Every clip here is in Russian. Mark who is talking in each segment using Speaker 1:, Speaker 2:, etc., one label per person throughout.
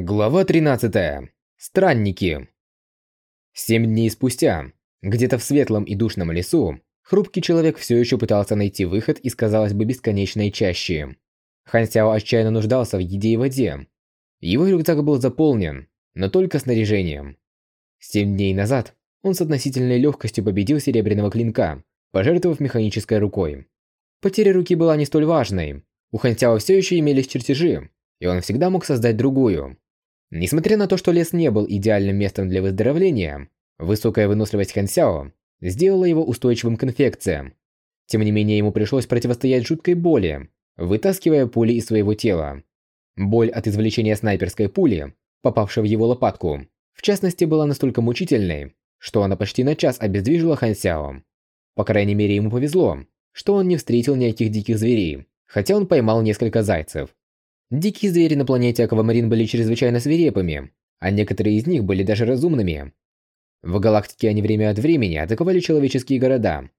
Speaker 1: Глава 13. Странники. Семь дней спустя, где-то в светлом и душном лесу, хрупкий человек все еще пытался найти выход из, казалось бы, бесконечной чащи. Хан Сяо отчаянно нуждался в еде и воде. Его рюкзак был заполнен, но только снаряжением. Семь дней назад он с относительной легкостью победил Серебряного Клинка, пожертвовав механической рукой. Потеря руки была не столь важной. У Хан Сяо все еще имелись чертежи, и он всегда мог создать другую. Несмотря на то, что лес не был идеальным местом для выздоровления, высокая выносливость Хан Сяо сделала его устойчивым к инфекциям. Тем не менее, ему пришлось противостоять жуткой боли, вытаскивая пули из своего тела. Боль от извлечения снайперской пули, попавшей в его лопатку, в частности, была настолько мучительной, что она почти на час обездвижила Хан Сяо. По крайней мере, ему повезло, что он не встретил никаких диких зверей, хотя он поймал несколько зайцев. Дикие звери на планете Аквамарин были чрезвычайно свирепыми, а некоторые из них были даже разумными. В галактике они время от времени атаковали человеческие города.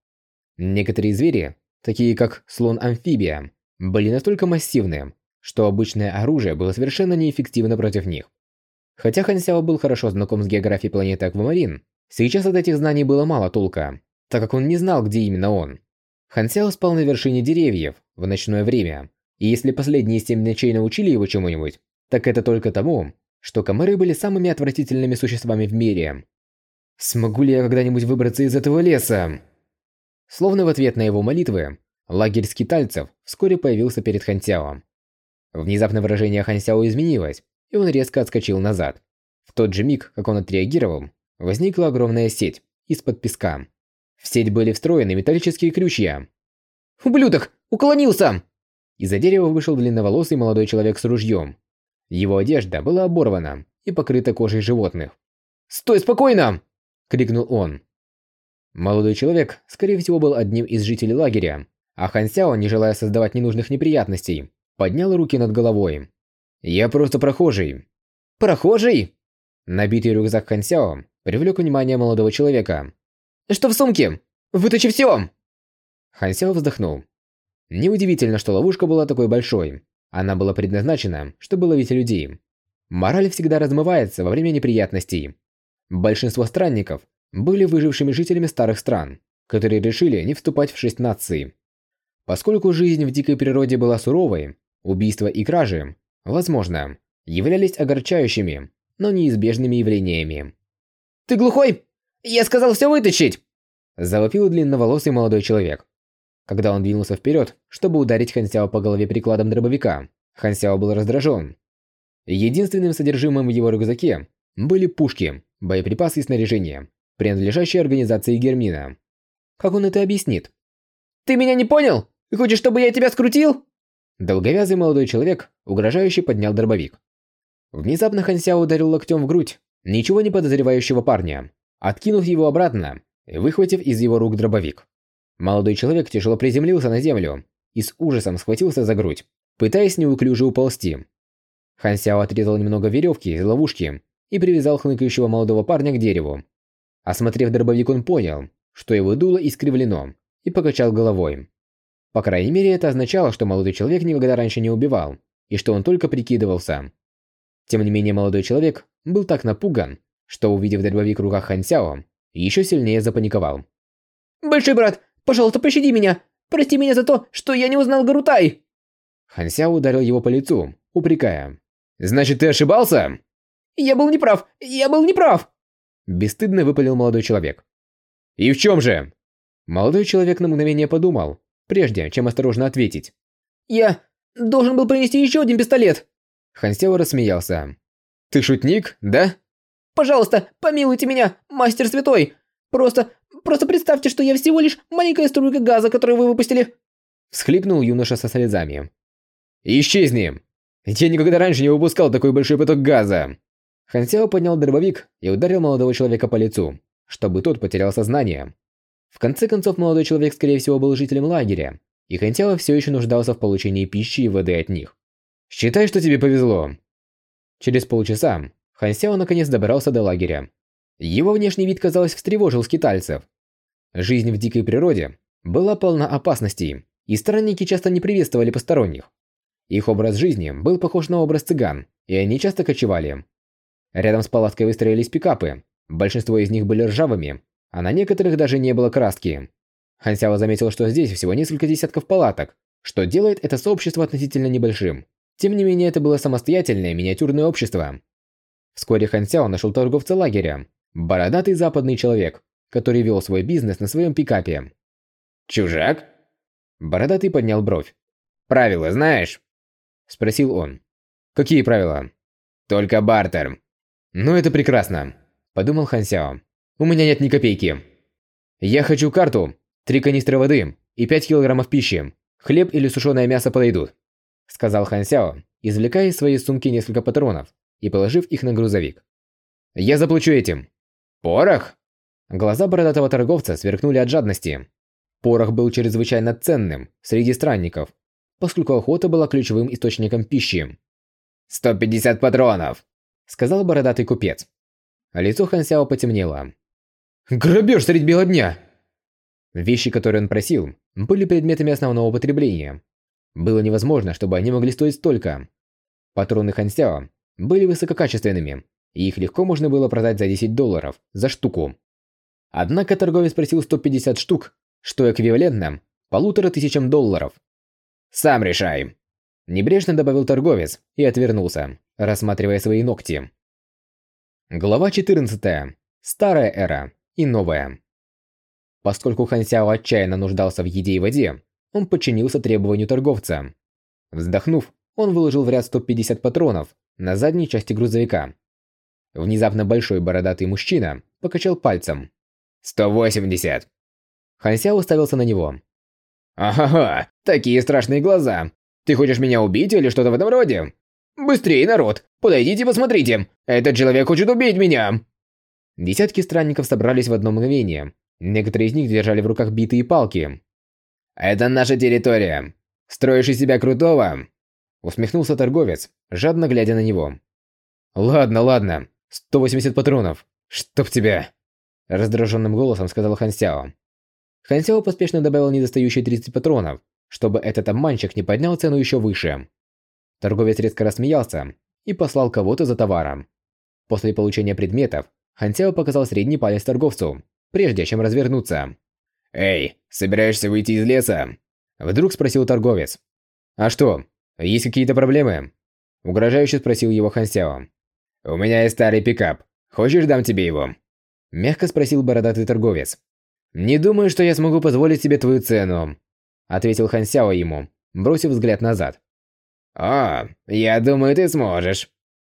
Speaker 1: Некоторые звери, такие как слон-амфибия, были настолько массивны, что обычное оружие было совершенно неэффективно против них. Хотя Хан Сяо был хорошо знаком с географией планеты Аквамарин, сейчас от этих знаний было мало толка, так как он не знал, где именно он. Хан Сяо спал на вершине деревьев в ночное время, и если последние семь ночей научили его чему-нибудь, так это только тому, что комары были самыми отвратительными существами в мире. Смогу ли я когда-нибудь выбраться из этого леса? Словно в ответ на его молитвы, лагерь скитальцев вскоре появился перед Хансяо. Внезапно выражение Хансяо изменилось, и он резко отскочил назад. В тот же миг, как он отреагировал, возникла огромная сеть из-под песка. В сеть были встроены металлические крючья. «Ублюдок! Уклонился!» Из-за дерева вышел длинноволосый молодой человек с ружьем. Его одежда была оборвана и покрыта кожей животных. «Стой спокойно!» – крикнул он. Молодой человек, скорее всего, был одним из жителей лагеря, а Хан Сяо, не желая создавать ненужных неприятностей, поднял руки над головой. «Я просто прохожий». «Прохожий?» Набитый рюкзак Хан Сяо привлек внимание молодого человека. «Что в сумке? Вытащи все!» Хан Сяо вздохнул. Неудивительно, что ловушка была такой большой. Она была предназначена, чтобы ловить людей. Мораль всегда размывается во время неприятностей. Большинство странников были выжившими жителями старых стран, которые решили не вступать в шесть наций. Поскольку жизнь в дикой природе была суровой, убийства и кражи, возможно, являлись огорчающими, но неизбежными явлениями. «Ты глухой? Я сказал все вытащить!» Завопил длинноволосый молодой человек. Когда он двинулся вперед, чтобы ударить Хансяо по голове прикладом дробовика, Хансяо был раздражен. Единственным содержимым в его рюкзаке были пушки, боеприпасы и снаряжение, принадлежащие организации Гермина. Как он это объяснит? «Ты меня не понял? Хочешь, чтобы я тебя скрутил?» Долговязый молодой человек угрожающе поднял дробовик. Внезапно Хансяо ударил локтем в грудь ничего не подозревающего парня, откинув его обратно и выхватив из его рук дробовик. Молодой человек тяжело приземлился на землю и с ужасом схватился за грудь, пытаясь неуклюже уползти. Хан Сяо отрезал немного веревки из ловушки и привязал хныкающего молодого парня к дереву. Осмотрев дробовик, он понял, что его дуло искривлено, и покачал головой. По крайней мере, это означало, что молодой человек никогда раньше не убивал, и что он только прикидывался. Тем не менее, молодой человек был так напуган, что, увидев дробовик в руках Хан Сяо, еще сильнее запаниковал. «Большой брат, Пожалуйста, пощади меня! Прости меня за то, что я не узнал Гарутай!» Хансяо ударил его по лицу, упрекая. «Значит, ты ошибался?» «Я был неправ! Я был неправ!» Бесстыдно выпалил молодой человек. «И в чем же?» Молодой человек на мгновение подумал, прежде чем осторожно ответить. «Я должен был принести еще один пистолет!» Хансяо рассмеялся. «Ты шутник, да?» «Пожалуйста, помилуйте меня, мастер святой! Просто Просто представьте, что я всего лишь маленькая струйка газа, которую вы выпустили!» Всхлипнул юноша со слезами. «Исчезни! Я никогда раньше не выпускал такой большой поток газа!» Хансяо поднял дробовик и ударил молодого человека по лицу, чтобы тот потерял сознание. В конце концов, молодой человек, скорее всего, был жителем лагеря, и Хансяо все еще нуждался в получении пищи и воды от них. «Считай, что тебе повезло!» Через полчаса Хансяо наконец добрался до лагеря его внешний вид, казалось, встревожил скитальцев. Жизнь в дикой природе была полна опасностей, и странники часто не приветствовали посторонних. Их образ жизни был похож на образ цыган и они часто кочевали. Рядом с палаткой выстроились пикапы, большинство из них были ржавыми, а на некоторых даже не было краски. Хансяо заметил, что здесь всего несколько десятков палаток, что делает это сообщество относительно небольшим. Тем не менее, это было самостоятельное миниатюрное общество. Вскоре Хансяо нашел торговца лагеря, бородатый западный человек, который вел свой бизнес на своем пикапе.
Speaker 2: «Чужак?»
Speaker 1: Бородатый поднял бровь.
Speaker 2: «Правила знаешь?»
Speaker 1: Спросил он. «Какие правила?»
Speaker 2: «Только бартер».
Speaker 1: «Ну это прекрасно», – подумал Хан Сяо. «У меня нет ни копейки. Я хочу карту, три канистры воды и пять килограммов пищи. Хлеб или сушеное мясо подойдут», – сказал Хан Сяо, извлекая из своей сумки несколько патронов и положив их на грузовик. «Я заплачу этим».
Speaker 2: «Порох?»
Speaker 1: Глаза бородатого торговца сверкнули от жадности. Порох был чрезвычайно ценным среди странников, поскольку охота была ключевым источником пищи.
Speaker 2: «Сто пятьдесят патронов!»
Speaker 1: – сказал бородатый купец. Лицо Хансяо потемнело. «Грабеж средь бела дня!» Вещи, которые он просил, были предметами основного потребления. Было невозможно, чтобы они могли стоить столько. Патроны Хансяо были высококачественными, и их легко можно было продать за 10 долларов за штуку. Однако торговец просил 150 штук, что эквивалентно полутора тысячам долларов.
Speaker 2: «Сам решай», –
Speaker 1: небрежно добавил торговец и отвернулся, рассматривая свои ногти. Глава 14. Старая эра и новая. Поскольку Хан Сяо отчаянно нуждался в еде и воде, он подчинился требованию торговца. Вздохнув, он выложил в ряд 150 патронов на задней части грузовика. Внезапно большой бородатый мужчина покачал пальцем.
Speaker 2: «180!»
Speaker 1: Хан Сяо уставился на него.
Speaker 2: «Ага, такие страшные глаза. Ты хочешь меня убить или что-то в этом роде? Быстрее, народ! Подойдите посмотрите! Этот человек хочет убить меня!»
Speaker 1: Десятки странников собрались в одно мгновение. Некоторые из них держали в руках битые палки.
Speaker 2: «Это наша территория. Строишь из себя крутого?»
Speaker 1: Усмехнулся торговец, жадно глядя на него. «Ладно, ладно. 180 патронов. Чтоб тебя!» Раздраженным голосом сказал Хан Сяо. Хан Сяо поспешно добавил недостающие 30 патронов, чтобы этот обманщик не поднял цену еще выше. Торговец резко рассмеялся и послал кого-то за товаром. После получения предметов, Хан Сяо показал средний палец торговцу, прежде чем развернуться.
Speaker 2: «Эй, собираешься выйти из леса?»
Speaker 1: Вдруг спросил торговец. «А что, есть какие-то проблемы?» Угрожающе спросил его Хан Сяо.
Speaker 2: «У меня есть старый пикап. Хочешь, дам тебе его?»
Speaker 1: Мягко спросил бородатый торговец. «Не думаю, что я смогу позволить себе твою цену», ответил Хан Сяо ему, бросив взгляд назад.
Speaker 2: «О, я думаю, ты сможешь»,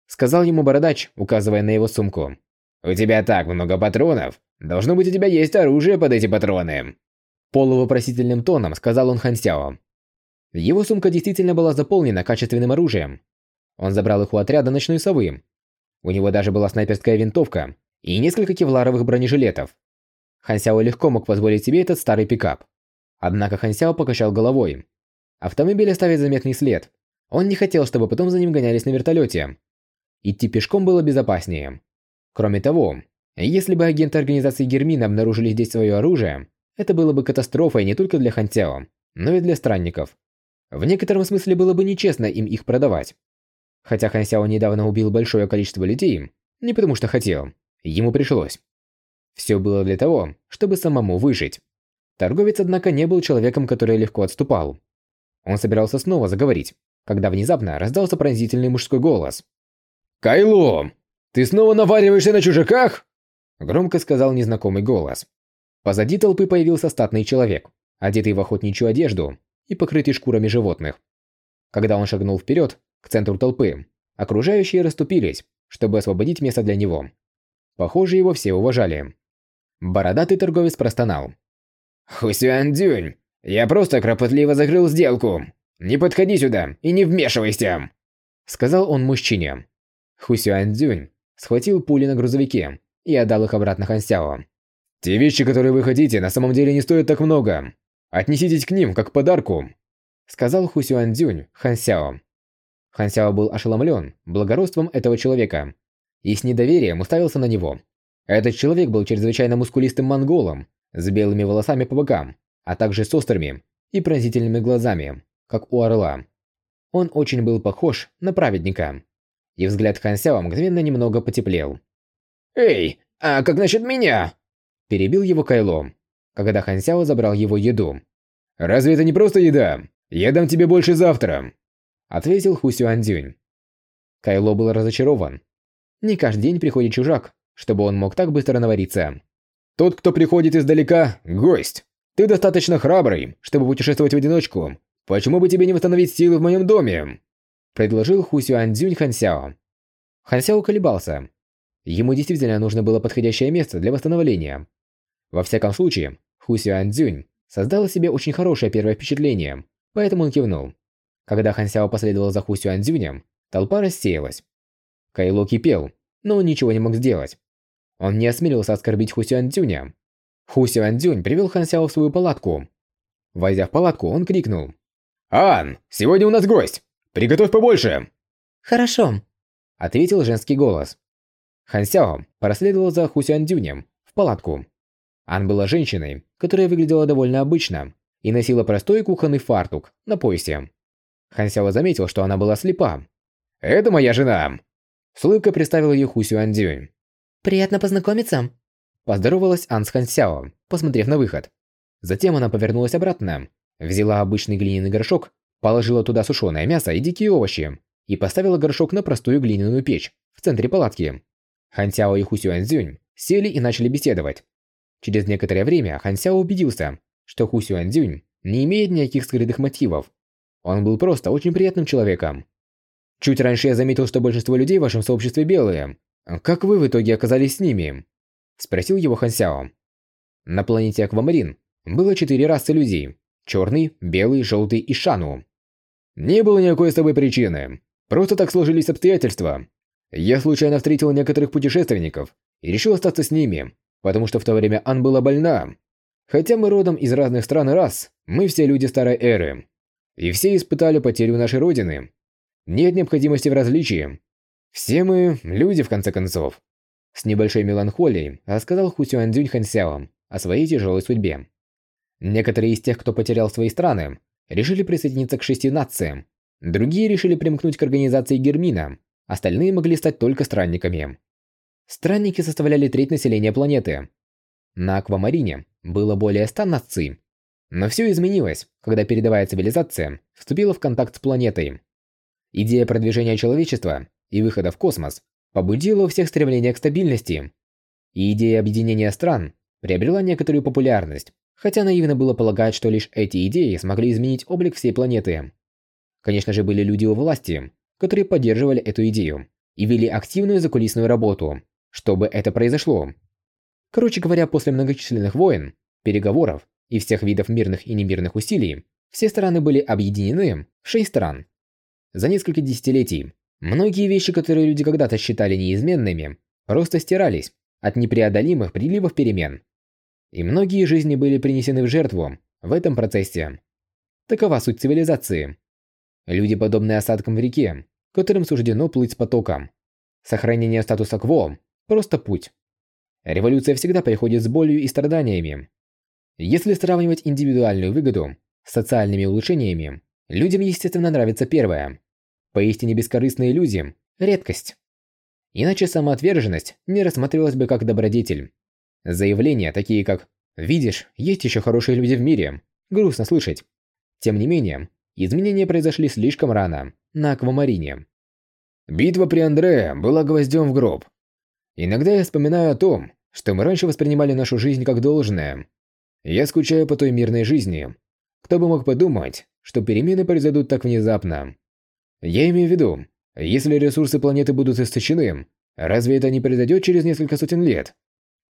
Speaker 1: сказал ему бородач, указывая на его сумку.
Speaker 2: «У тебя так много патронов. Должно быть, у тебя есть оружие под эти патроны».
Speaker 1: Полувопросительным тоном сказал он Хан Сяо. Его сумка действительно была заполнена качественным оружием. Он забрал их у отряда ночной совы. У него даже была снайперская винтовка и несколько кевларовых бронежилетов. Хан Сяо легко мог позволить себе этот старый пикап. Однако Хан Сяо покачал головой. Автомобиль оставит заметный след. Он не хотел, чтобы потом за ним гонялись на вертолете. Идти пешком было безопаснее. Кроме того, если бы агенты организации Гермина обнаружили здесь свое оружие, это было бы катастрофой не только для Хан Сяо, но и для странников. В некотором смысле было бы нечестно им их продавать. Хотя Хан Сяо недавно убил большое количество людей, не потому что хотел, ему пришлось. Все было для того, чтобы самому выжить. Торговец, однако, не был человеком, который легко отступал. Он собирался снова заговорить, когда внезапно раздался пронзительный мужской голос.
Speaker 2: «Кайло, ты снова навариваешься на чужаках?»
Speaker 1: Громко сказал незнакомый голос. Позади толпы появился статный человек, одетый в охотничью одежду и покрытый шкурами животных. Когда он шагнул вперед, к центру толпы, окружающие расступились, чтобы освободить место для него. Похоже, его все уважали. Бородатый торговец простонал.
Speaker 2: «Хусюан Дюнь, я просто кропотливо закрыл сделку. Не подходи сюда и не вмешивайся!»
Speaker 1: Сказал он мужчине. Хусюан Дюнь схватил пули на грузовике и отдал их обратно Хансяо.
Speaker 2: «Те вещи, которые вы хотите, на самом деле не стоят так много. Отнеситесь к ним, как к подарку»,
Speaker 1: сказал Хусюан Дюнь Хансяо. Хансяо был ошеломлен благородством этого человека и с недоверием уставился на него. Этот человек был чрезвычайно мускулистым монголом, с белыми волосами по бокам, а также с острыми и пронзительными глазами, как у орла. Он очень был похож на праведника. и взгляд Хан Сяо мгновенно немного потеплел.
Speaker 2: «Эй, а как насчет меня?»
Speaker 1: Перебил его Кайло, когда Хан Сяо забрал его еду.
Speaker 2: «Разве это не просто еда? Я дам тебе больше завтра!»
Speaker 1: Ответил Ху Сюандзюнь. Кайло был разочарован. Не каждый день приходит чужак, чтобы он мог так быстро навариться.
Speaker 2: «Тот, кто приходит издалека – гость. Ты достаточно храбрый, чтобы путешествовать в одиночку. Почему бы тебе не восстановить силы в моем доме?»
Speaker 1: Предложил Ху Сюандзюнь Хан Сяо. Хан Сяо колебался. Ему действительно нужно было подходящее место для восстановления. Во всяком случае, Ху Сюандзюнь создала себе очень хорошее первое впечатление, поэтому он кивнул. Когда Хан Сяо последовал за Ху Сюандзюнем, толпа рассеялась. Кайло кипел, но он ничего не мог сделать. Он не осмелился оскорбить Ху Сюандзюня. Ху Сюандзюнь привел Хан Сяо в свою палатку. Войдя в палатку, он крикнул.
Speaker 2: «Ан, сегодня у нас гость! Приготовь побольше!»
Speaker 3: «Хорошо», —
Speaker 1: ответил женский голос. Хан Сяо проследовал за Ху Сюандзюнем в палатку. Ан была женщиной, которая выглядела довольно обычно и носила простой кухонный фартук на поясе. Хан Сяо заметил, что она была слепа.
Speaker 2: «Это моя жена!»
Speaker 1: С улыбкой представил ее Ху Сюандзюнь.
Speaker 3: «Приятно познакомиться!»
Speaker 1: Поздоровалась Ан с Хан Сяо, посмотрев на выход. Затем она повернулась обратно, взяла обычный глиняный горшок, положила туда сушеное мясо и дикие овощи и поставила горшок на простую глиняную печь в центре палатки. Хан Сяо и Ху Сюаньцзюнь сели и начали беседовать. Через некоторое время Хан Сяо убедился, что Ху Сюаньцзюнь не имеет никаких скрытых мотивов. Он был просто очень приятным человеком. Чуть раньше я заметил, что большинство людей в вашем сообществе белые. Как вы в итоге оказались с ними? Спросил его Хан Сяо. На планете Аквамарин было четыре расы людей. Черный, белый, желтый и Шану.
Speaker 2: Не было никакой с тобой причины. Просто так сложились обстоятельства. Я случайно встретил некоторых путешественников и решил остаться с ними, потому что в то время Ан была больна. Хотя мы родом из разных стран и рас, мы все люди старой эры. И все испытали потерю нашей родины. Нет необходимости в различии. Все мы люди, в конце концов. С небольшой меланхолией рассказал Ху Сюаньцзюнь Хан Сяо о своей тяжелой судьбе. Некоторые из тех, кто потерял свои страны, решили присоединиться к шести нациям. Другие решили примкнуть к организации Гермина. Остальные могли стать только странниками. Странники составляли треть населения планеты. На Аквамарине было более ста наций. Но все изменилось, когда передовая цивилизация вступила в контакт с планетой. Идея продвижения человечества и выхода в космос побудила у всех стремление к стабильности. И идея объединения стран приобрела некоторую популярность, хотя наивно было полагать, что лишь эти идеи смогли изменить облик всей планеты. Конечно же, были люди у власти, которые поддерживали эту идею и вели активную закулисную работу, чтобы это произошло. Короче говоря, после многочисленных войн, переговоров и всех видов мирных и немирных усилий, все страны были объединены в шесть стран. За несколько десятилетий многие вещи, которые люди когда-то считали неизменными, просто стирались от непреодолимых приливов перемен. И многие жизни были принесены в жертву в этом процессе. Такова суть цивилизации. Люди подобны осадкам в реке, которым суждено плыть с потоком. Сохранение статуса кво Просто путь. Революция всегда приходит с болью и страданиями. Если сравнивать индивидуальную выгоду с социальными улучшениями, людям, естественно, нравится первое. Поистине бескорыстные люди – редкость. Иначе самоотверженность не рассматривалась бы как добродетель. Заявления, такие как «Видишь, есть еще хорошие люди в мире», грустно слышать. Тем не менее, изменения произошли слишком рано, на Аквамарине. Битва при Андре была гвоздем в гроб. Иногда я вспоминаю о том, что мы раньше воспринимали нашу жизнь как должное. Я скучаю по той мирной жизни. Кто бы мог подумать, что перемены произойдут так внезапно. Я имею в виду, если ресурсы планеты будут истощены, разве это не произойдет через несколько сотен лет?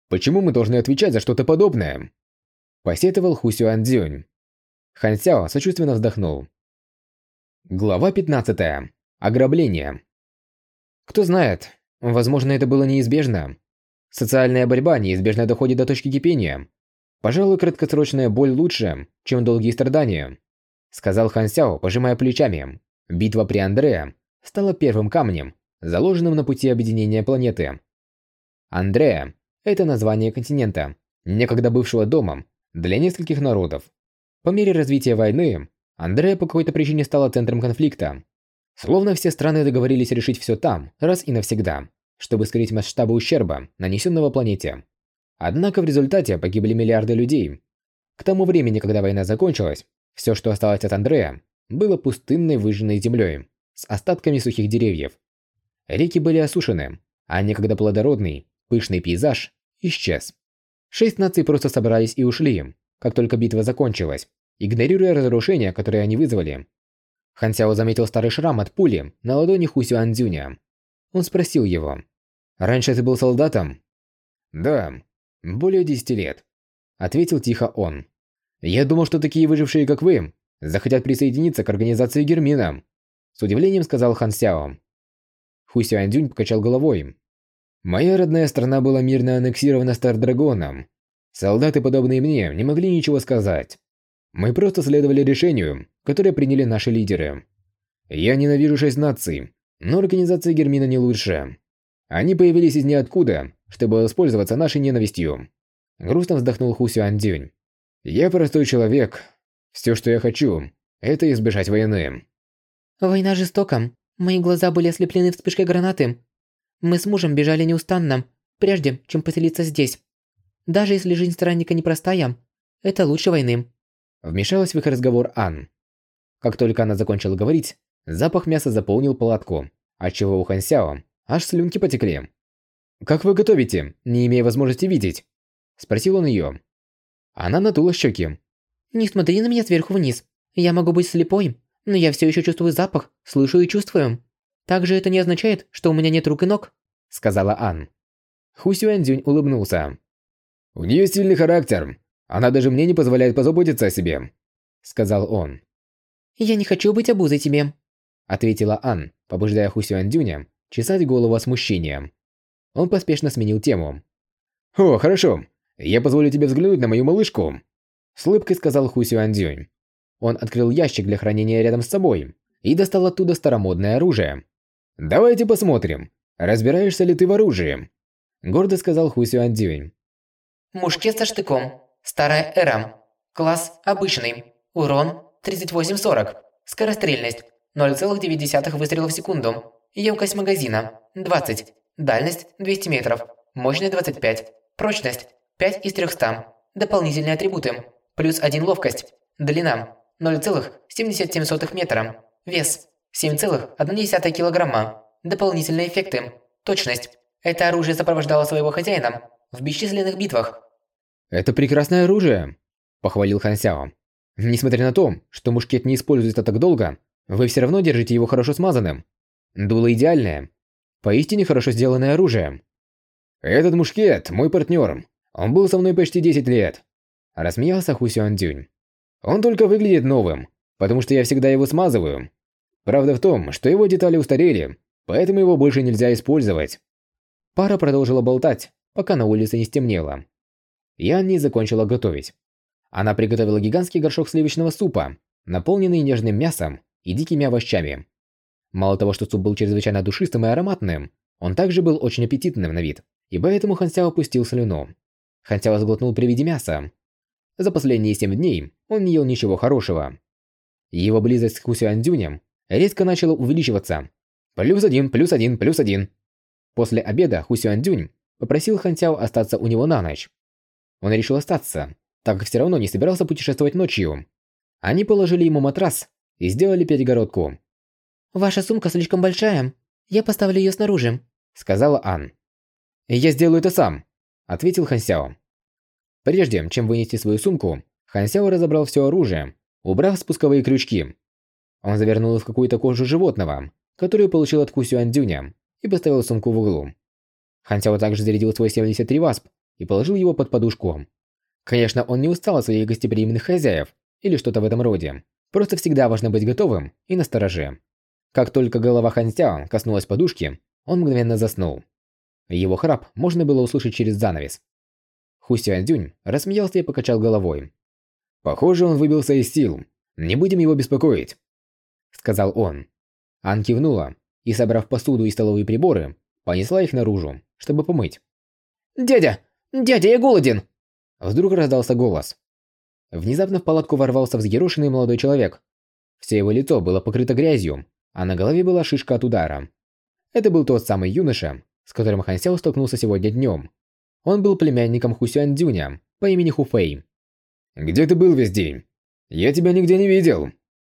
Speaker 2: Почему мы должны отвечать за что-то подобное?
Speaker 1: Посетовал Ху Сюаньцзюнь. Хан Сяо сочувственно вздохнул. Глава 15. Ограбление. Кто знает, Возможно, это было неизбежно. Социальная борьба неизбежно доходит до точки кипения. Пожалуй, краткосрочная боль лучше, чем долгие страдания. Сказал Хан Сяо, пожимая плечами. Битва при Андреа стала первым камнем, заложенным на пути объединения планеты. Андреа – это название континента, некогда бывшего домом для нескольких народов. По мере развития войны, Андреа по какой-то причине стала центром конфликта. Словно все страны договорились решить все там, раз и навсегда, чтобы скрыть масштабы ущерба, нанесенного планете. Однако в результате погибли миллиарды людей. К тому времени, когда война закончилась, все, что осталось от Андрея, было пустынной выжженной землей с остатками сухих деревьев. Реки были осушены, а некогда плодородный, пышный пейзаж исчез. Шесть наций просто собрались и ушли, как только битва закончилась, игнорируя разрушения, которые они вызвали. Хан Сяо заметил старый шрам от пули на ладони Ху Сюанцзюня. Он спросил его, «Раньше ты был солдатом?» «Да, более десяти лет», — ответил тихо он. «Я думал, что такие выжившие, как вы, захотят присоединиться к организации Гермина», — с удивлением сказал Хан Сяо. Ху Сюанцзюнь покачал головой. «Моя родная страна была мирно аннексирована Стардрагоном. Солдаты, подобные мне, не могли ничего сказать. Мы просто следовали решению, которое приняли наши лидеры. Я ненавижу шесть наций, но организация Гермина не лучше. Они появились из ниоткуда, чтобы воспользоваться нашей ненавистью. Грустно вздохнул Ху Сюандзюнь. Я простой человек. Все, что я хочу, это избежать войны.
Speaker 3: Война жестока. Мои глаза были ослеплены вспышкой гранаты. Мы с мужем бежали неустанно, прежде чем поселиться здесь. Даже если жизнь странника непростая, это лучше войны.
Speaker 1: Вмешалась в их разговор Ан. Как только она закончила говорить, запах мяса заполнил палатку, отчего у Хан Сяо аж слюнки потекли. «Как вы готовите, не имея возможности видеть?» Спросил он ее. Она надула щеки.
Speaker 3: «Не смотри на меня сверху вниз. Я могу быть слепой, но я все еще чувствую запах, слышу и чувствую. Также это не означает, что у меня нет рук и ног», сказала Ан.
Speaker 1: Ху Сюаньцзюнь улыбнулся. «У нее сильный характер. Она даже мне не позволяет позаботиться о себе», — сказал он.
Speaker 3: «Я не хочу быть обузой тебе», —
Speaker 1: ответила Ан, побуждая Ху Сюаньцзюня чесать голову от смущения. Он поспешно сменил тему. «О, хорошо. Я позволю тебе взглянуть на мою малышку», — с улыбкой сказал Ху Сюаньцзюнь. Он открыл ящик для хранения рядом с собой и достал оттуда старомодное оружие. «Давайте посмотрим, разбираешься ли ты в оружии», — гордо сказал Ху Сюаньцзюнь.
Speaker 3: Мушкет со штыком. Старая эра. Класс обычный. Урон 38-40. Скорострельность 0,9 выстрела в секунду. Емкость магазина 20. Дальность 200 метров. Мощность 25. Прочность 5 из 300. Дополнительные атрибуты. Плюс 1 ловкость. Длина 0,77 метра. Вес 7,1 килограмма. Дополнительные эффекты. Точность. Это оружие сопровождало своего хозяина в бесчисленных битвах.
Speaker 1: «Это прекрасное оружие», – похвалил Хан Сяо. «Несмотря на то, что мушкет не используется так долго, вы все равно держите его хорошо смазанным. Дуло идеальное. Поистине хорошо сделанное оружие». «Этот мушкет – мой партнер. Он был со мной почти 10 лет», – рассмеялся Ху Сюан Дюнь. «Он только выглядит новым, потому что я всегда его смазываю. Правда в том, что его детали устарели, поэтому его больше нельзя использовать». Пара продолжила болтать, пока на улице не стемнело. Янни закончила готовить. Она приготовила гигантский горшок сливочного супа, наполненный нежным мясом и дикими овощами. Мало того, что суп был чрезвычайно душистым и ароматным, он также был очень аппетитным на вид, и поэтому Хансяо опустил слюну. Хансяо сглотнул при виде мяса. За последние семь дней он не ел ничего хорошего. Его близость к Хусюандзюням резко начала увеличиваться. Плюс один, плюс один, плюс один. После обеда Хусюандзюнь попросил Хансяо остаться у него на ночь. Он решил остаться, так как все равно не собирался путешествовать ночью. Они положили ему матрас и сделали перегородку.
Speaker 3: «Ваша сумка слишком большая. Я поставлю ее снаружи», —
Speaker 1: сказала Ан. «Я сделаю это сам», — ответил Хансяо. Прежде чем вынести свою сумку, Хансяо разобрал все оружие, убрав спусковые крючки. Он завернул их в какую-то кожу животного, которую получил от Кусюандюня, и поставил сумку в углу. Хансяо также зарядил свой 73 васп и положил его под подушку. Конечно, он не устал от своих гостеприимных хозяев или что-то в этом роде. Просто всегда важно быть готовым и настороже. Как только голова Ханстяо коснулась подушки, он мгновенно заснул. Его храп можно было услышать через занавес. Ху Сюаньцзюнь рассмеялся и покачал головой. «Похоже, он выбился из сил. Не будем его беспокоить», — сказал он. Ан кивнула и, собрав посуду и столовые приборы, понесла их наружу, чтобы помыть.
Speaker 3: «Дядя, «Дядя, я голоден!»
Speaker 1: Вдруг раздался голос. Внезапно в палатку ворвался взъерошенный молодой человек. Все его лицо было покрыто грязью, а на голове была шишка от удара. Это был тот самый юноша, с которым Хан Сяо столкнулся сегодня днем. Он был племянником Хусюань Дюня по имени Хуфэй.
Speaker 2: «Где ты был весь день? Я тебя нигде не видел!»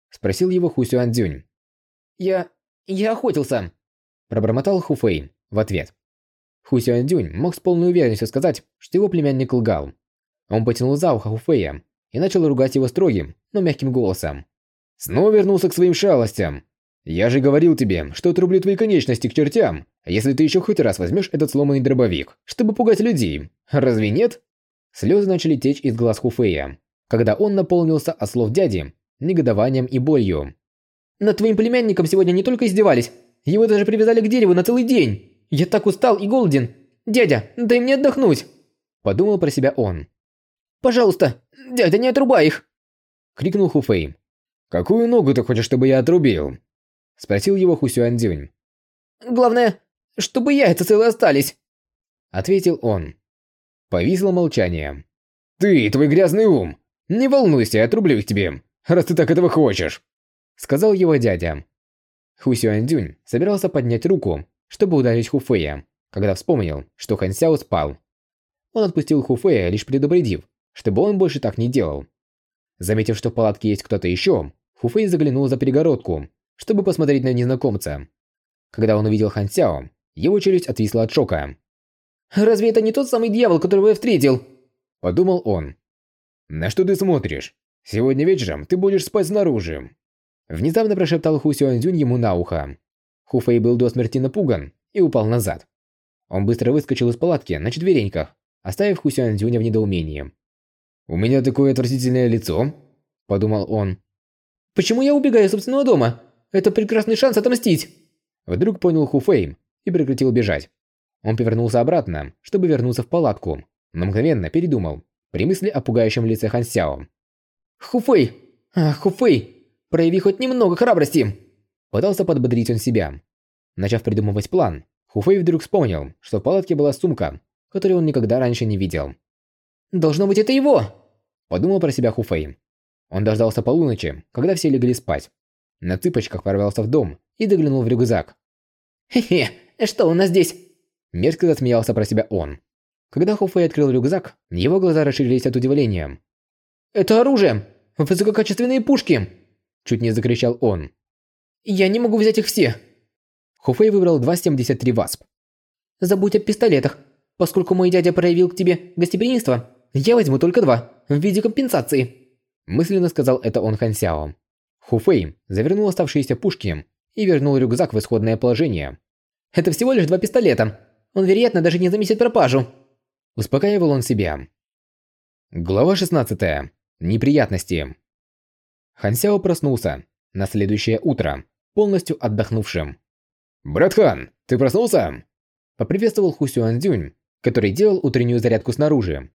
Speaker 1: Спросил его Хусюань Дюнь.
Speaker 3: «Я... я охотился!»
Speaker 1: Пробормотал Хуфэй в ответ. Хусюань Дюнь мог с полной уверенностью сказать, что его племянник лгал. Он потянул за ухо Хуфэя и начал ругать его строгим, но мягким голосом.
Speaker 2: «Снова вернулся к своим шалостям. Я же говорил тебе, что отрублю твои конечности к чертям, если ты еще хоть раз возьмешь этот сломанный дробовик, чтобы пугать людей. Разве нет?»
Speaker 1: Слезы начали течь из глаз Хуфея, когда он наполнился от слов дяди негодованием и болью.
Speaker 3: «Над твоим племянником сегодня не только издевались, его даже привязали к дереву на целый день. Я так устал и голоден. Дядя, дай мне отдохнуть!»
Speaker 1: Подумал про себя он.
Speaker 3: «Пожалуйста, дядя, не отрубай их!»
Speaker 1: Крикнул Хуфей.
Speaker 2: «Какую ногу ты хочешь, чтобы я отрубил?»
Speaker 1: Спросил его Хусюандзюнь.
Speaker 3: «Главное, чтобы яйца целые остались!»
Speaker 1: Ответил он. Повисло молчание.
Speaker 2: «Ты, твой грязный ум! Не волнуйся, я отрублю их тебе, раз ты так этого хочешь!»
Speaker 1: Сказал его дядя. Хусюандзюнь собирался поднять руку, чтобы ударить Хуфея, когда вспомнил, что Хан Сяо спал. Он отпустил Хуфея, лишь предупредив, чтобы он больше так не делал. Заметив, что в палатке есть кто-то еще, Хуфей заглянул за перегородку, чтобы посмотреть на незнакомца. Когда он увидел Хан Сяо, его челюсть отвисла от шока.
Speaker 3: «Разве это не тот самый дьявол, которого я встретил?»
Speaker 1: Подумал он.
Speaker 2: «На что ты смотришь? Сегодня вечером ты будешь спать снаружи».
Speaker 1: Внезапно прошептал Ху Сюаньцзюнь ему на ухо. Ху Фэй был до смерти напуган и упал назад. Он быстро выскочил из палатки на четвереньках, оставив Ху Сюаньцзюня в недоумении.
Speaker 2: «У меня такое отвратительное лицо», – подумал он.
Speaker 3: «Почему я убегаю из собственного дома? Это прекрасный шанс отомстить!»
Speaker 1: Вдруг понял Ху Фэй и прекратил бежать. Он повернулся обратно, чтобы вернуться в палатку, но мгновенно передумал при мысли о пугающем лице Хан Сяо.
Speaker 3: «Хуфэй! Ах, Хуфэй! Прояви хоть немного храбрости!»
Speaker 1: Пытался подбодрить он себя. Начав придумывать план, Хуфэй вдруг вспомнил, что в палатке была сумка, которую он никогда раньше не видел.
Speaker 3: Должно быть, это его!»
Speaker 1: Подумал про себя Хуфэй. Он дождался полуночи, когда все легли спать. На цыпочках ворвался в дом и заглянул в рюкзак.
Speaker 3: «Хе-хе, что у нас здесь?»
Speaker 1: Мерзко засмеялся про себя он. Когда Хуфэй открыл рюкзак, его глаза расширились от удивления.
Speaker 3: «Это оружие! Высококачественные пушки!»
Speaker 1: Чуть не закричал он.
Speaker 3: «Я не могу взять их все!»
Speaker 1: Хуфэй выбрал 2.73 ВАСП.
Speaker 3: «Забудь о пистолетах. Поскольку мой дядя проявил к тебе гостеприимство, я возьму только два, в виде компенсации.
Speaker 1: Мысленно сказал это он Хан Сяо. Хуфэй завернул оставшиеся пушки и вернул рюкзак в исходное положение.
Speaker 3: Это всего лишь два пистолета. Он, вероятно, даже не заметит пропажу.
Speaker 1: Успокаивал он себя. Глава 16. Неприятности. Хан Сяо проснулся на следующее утро, полностью отдохнувшим.
Speaker 2: «Брат Хан, ты проснулся?»
Speaker 1: Поприветствовал Ху Сюанзюнь, который делал утреннюю зарядку снаружи.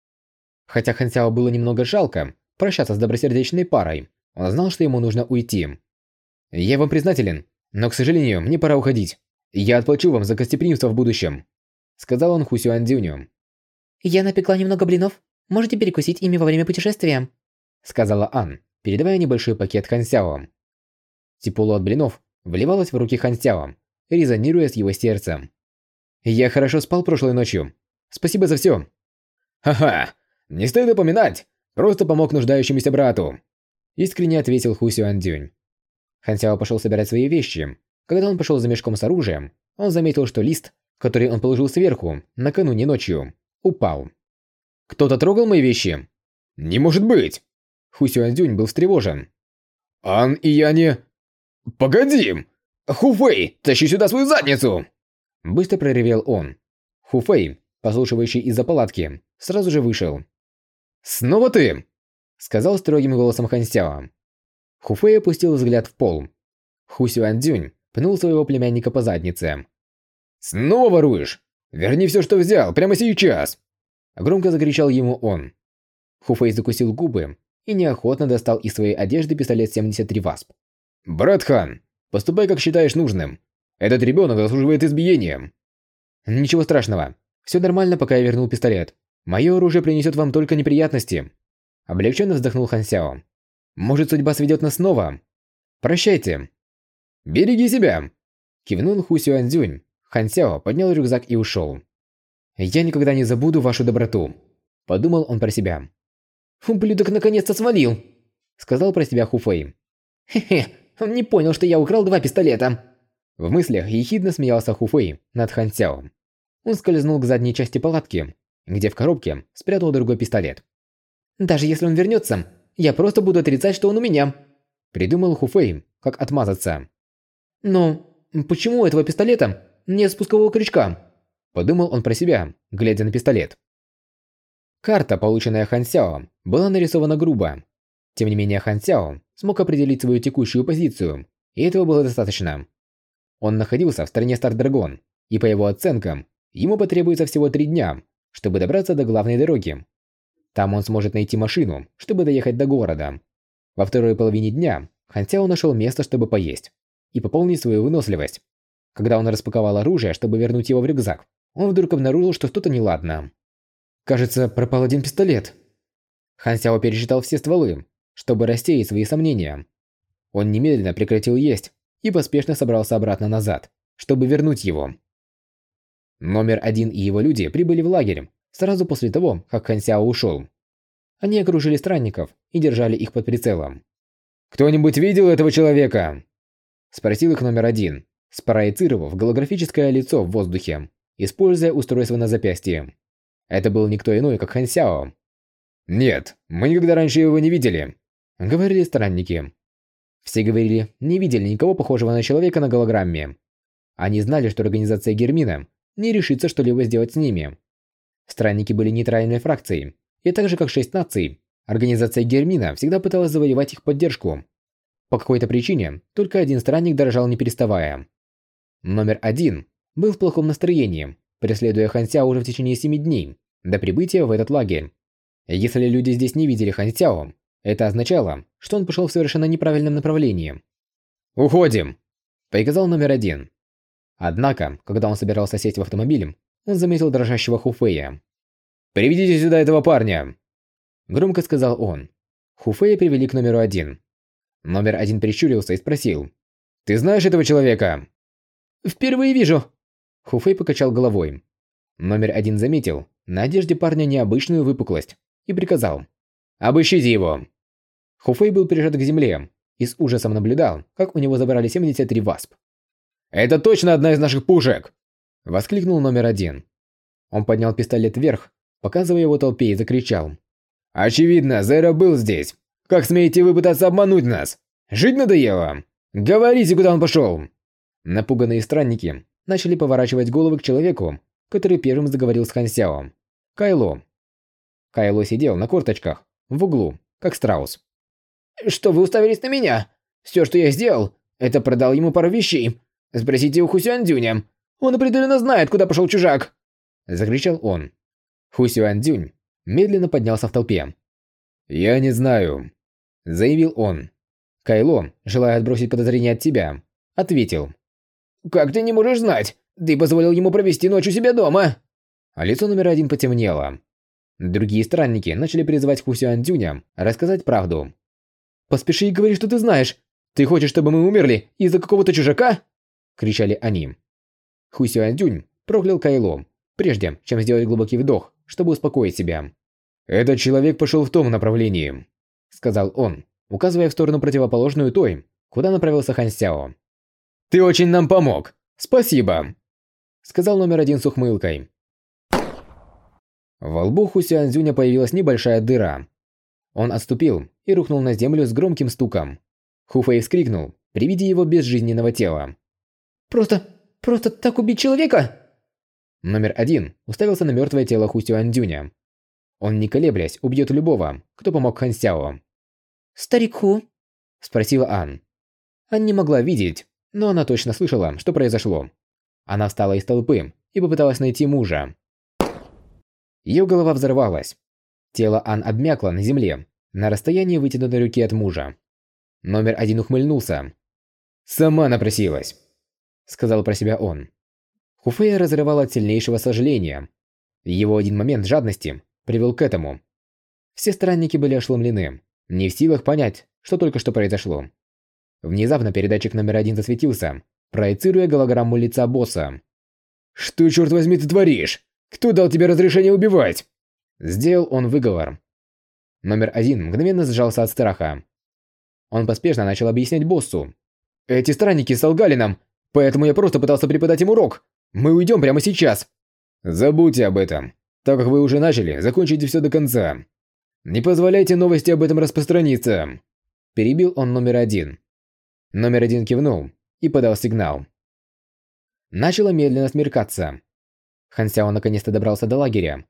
Speaker 1: Хотя Хан Сяо было немного жалко прощаться с добросердечной парой, он знал, что ему нужно уйти. «Я вам признателен, но, к сожалению, мне пора уходить. Я отплачу вам за гостеприимство в будущем», сказал он Ху Сюанзюню.
Speaker 3: «Я напекла немного блинов. Можете перекусить ими во время путешествия»,
Speaker 1: сказала Ан, передавая небольшой пакет Хан Сяо. Тепло от блинов вливалось в руки Хан Сяо, резонируя с его сердцем. «Я хорошо спал прошлой ночью. Спасибо за все.
Speaker 2: «Ха-ха, не стоит упоминать, просто помог нуждающемуся брату»,
Speaker 1: искренне ответил Ху Сюандзюнь. Хан Сяо пошел собирать свои вещи. Когда он пошел за мешком с оружием, он заметил, что лист, который он положил сверху, накануне ночью, упал. «Кто-то трогал мои вещи?»
Speaker 2: «Не может быть!»
Speaker 1: Ху Сюандзюнь был встревожен.
Speaker 2: «Ан и я не...» «Погоди! Хуфэй, тащи сюда свою задницу!»
Speaker 1: Быстро проревел он. Хуфэй, послушивающий из-за палатки, сразу же вышел.
Speaker 2: «Снова ты?»
Speaker 1: Сказал строгим голосом Хан Сяо. Хуфэй опустил взгляд в пол. Ху Сюандзюнь пнул своего племянника по заднице.
Speaker 2: «Снова воруешь? Верни все, что взял, прямо сейчас!»
Speaker 1: Громко закричал ему он. Хуфэй закусил губы и неохотно достал из своей одежды пистолет 73 ВАСП.
Speaker 2: «Брат Хан, поступай как считаешь нужным. Этот ребенок заслуживает избиения».
Speaker 1: «Ничего страшного. Все нормально, пока я вернул пистолет. Мое оружие принесет вам только неприятности». Облегченно вздохнул Хан Сяо. «Может, судьба сведет нас снова? Прощайте».
Speaker 2: «Береги себя!»
Speaker 1: Кивнул Ху Сюаньцзюнь. Хан Сяо поднял рюкзак и ушел. «Я никогда не забуду вашу доброту», – подумал он про себя.
Speaker 3: «Ублюдок наконец-то свалил!»
Speaker 1: – сказал про себя Ху Фэй.
Speaker 3: «Хе-хе, он не понял, что я украл два пистолета!»
Speaker 1: В мыслях ехидно смеялся Ху Фэй над Хан Сяо. Он скользнул к задней части палатки, где в коробке спрятал другой пистолет.
Speaker 3: «Даже если он вернется, я просто буду отрицать, что он у меня!»
Speaker 1: Придумал Ху Фэй, как отмазаться.
Speaker 3: «Но почему у этого пистолета нет спускового крючка?»
Speaker 1: Подумал он про себя, глядя на пистолет. Карта, полученная Хан Сяо, была нарисована грубо. Тем не менее, Хан Сяо смог определить свою текущую позицию, и этого было достаточно. Он находился в стране Стар-Драгон, и по его оценкам, ему потребуется всего три дня, чтобы добраться до главной дороги. Там он сможет найти машину, чтобы доехать до города. Во второй половине дня Хан Сяо нашел место, чтобы поесть, и пополнить свою выносливость. Когда он распаковал оружие, чтобы вернуть его в рюкзак, он вдруг обнаружил, что что-то неладно. Кажется, пропал один пистолет. Хан Сяо пересчитал все стволы, чтобы рассеять свои сомнения. Он немедленно прекратил есть и поспешно собрался обратно назад, чтобы вернуть его. Номер один и его люди прибыли в лагерь сразу после того, как Хан Сяо ушел. Они окружили странников и держали их под прицелом.
Speaker 2: «Кто-нибудь видел этого человека?»
Speaker 1: Спросил их номер один, спроецировав голографическое лицо в воздухе, используя устройство на запястье. Это был никто иной, как Хан Сяо.
Speaker 2: «Нет, мы никогда раньше его не видели», —
Speaker 1: говорили странники. Все говорили, не видели никого похожего на человека на голограмме. Они знали, что организация Гермина не решится что-либо сделать с ними. Странники были нейтральной фракцией, и так же как шесть наций, организация Гермина всегда пыталась завоевать их поддержку. По какой-то причине только один странник дорожал не переставая. Номер один был в плохом настроении, преследуя Хансяо уже в течение семи дней, до прибытия в этот лагерь. Если люди здесь не видели Хансяо, это означало, что он пошел в совершенно неправильном направлении.
Speaker 2: «Уходим!»
Speaker 1: – приказал номер один. Однако, когда он собирался сесть в автомобиль, заметил дрожащего Хуфея.
Speaker 2: «Приведите сюда этого парня!»
Speaker 1: Громко сказал он. Хуфея привели к номеру один. Номер один прищурился и спросил.
Speaker 2: «Ты знаешь этого человека?»
Speaker 3: «Впервые вижу!»
Speaker 1: Хуфей покачал головой. Номер один заметил на одежде парня необычную выпуклость и приказал.
Speaker 2: «Обыщите его!»
Speaker 1: Хуфей был прижат к земле и с ужасом наблюдал, как у него забрали 73 васп.
Speaker 2: «Это точно одна из наших пушек!»
Speaker 1: Воскликнул номер один. Он поднял пистолет вверх, показывая его толпе и закричал.
Speaker 2: «Очевидно, Зеро был здесь. Как смеете вы пытаться обмануть нас? Жить надоело? Говорите, куда он пошел!»
Speaker 1: Напуганные странники начали поворачивать головы к человеку, который первым заговорил с Хансяо. Кайло. Кайло сидел на корточках, в углу, как страус.
Speaker 3: «Что вы уставились на меня? Все, что я сделал, это продал ему пару вещей. Спросите у Хусюандюня. Он определенно знает, куда пошел чужак!»
Speaker 1: Закричал он. Хусюандюнь медленно поднялся в толпе.
Speaker 2: «Я не знаю», – заявил он.
Speaker 1: Кайло, желая отбросить подозрения от тебя, ответил.
Speaker 3: «Как ты не можешь знать? Ты позволил ему провести ночь у себя дома!»
Speaker 1: А лицо номер один потемнело. Другие странники начали призывать Хусюандюня рассказать правду.
Speaker 3: «Поспеши и говори, что ты знаешь! Ты хочешь, чтобы мы умерли из-за какого-то чужака?»
Speaker 1: кричали они. Хусюандюнь проклял Кайло, прежде чем сделать глубокий вдох, чтобы успокоить себя.
Speaker 2: «Этот человек пошел в том направлении», —
Speaker 1: сказал он, указывая в сторону противоположную той, куда направился Хан Сяо.
Speaker 2: «Ты очень нам помог! Спасибо!»
Speaker 1: — сказал номер один с ухмылкой. Во лбу Хусюанзюня появилась небольшая дыра. Он отступил и рухнул на землю с громким стуком. Хуфэй вскрикнул при виде его безжизненного тела.
Speaker 3: «Просто... просто так убить человека?»
Speaker 1: Номер один уставился на мертвое тело Хусюандюня. Он, не колеблясь, убьет любого, кто помог Хан Сяо.
Speaker 3: «Старик Ху?»
Speaker 1: – спросила Ан. Ан не могла видеть, но она точно слышала, что произошло. Она встала из толпы и попыталась найти мужа. Ее голова взорвалась. Тело Ан обмякло на земле, на расстоянии вытянутой руки от мужа. Номер один ухмыльнулся.
Speaker 2: «Сама напросилась», —
Speaker 1: сказал про себя он. Хуфея разрывала от сильнейшего сожаления. Его один момент жадности привел к этому. Все странники были ошеломлены, не в силах понять, что только что произошло. Внезапно передатчик номер один засветился, проецируя голограмму лица босса.
Speaker 2: «Что, черт возьми, ты творишь? Кто дал тебе разрешение убивать?»
Speaker 1: Сделал он выговор. Номер один мгновенно сжался от страха. Он поспешно начал объяснять боссу. «Эти странники солгали нам, поэтому я просто пытался преподать им урок. Мы уйдем прямо сейчас».
Speaker 2: «Забудьте об этом. Так как вы уже начали, закончите все до конца. Не позволяйте новости об этом распространиться».
Speaker 1: Перебил он номер один. Номер один кивнул и подал сигнал. Начало медленно смеркаться. Хансяо наконец-то добрался до лагеря.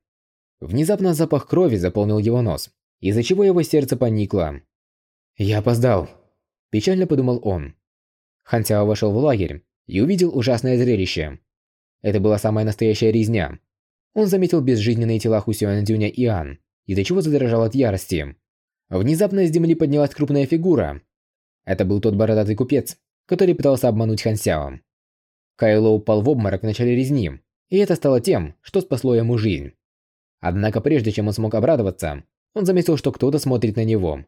Speaker 1: Внезапно запах крови заполнил его нос, из-за чего его сердце поникло. «Я опоздал», – печально подумал он. Хансяо вошел в лагерь и увидел ужасное зрелище. Это была самая настоящая резня. Он заметил безжизненные тела Хусюан Дюня и Ан, из-за чего задрожал от ярости. Внезапно с земли поднялась крупная фигура. Это был тот бородатый купец, который пытался обмануть Хан Сяо. Кайло упал в обморок в начале резни, и это стало тем, что спасло ему жизнь. Однако прежде чем он смог обрадоваться, он заметил, что кто-то смотрит на него.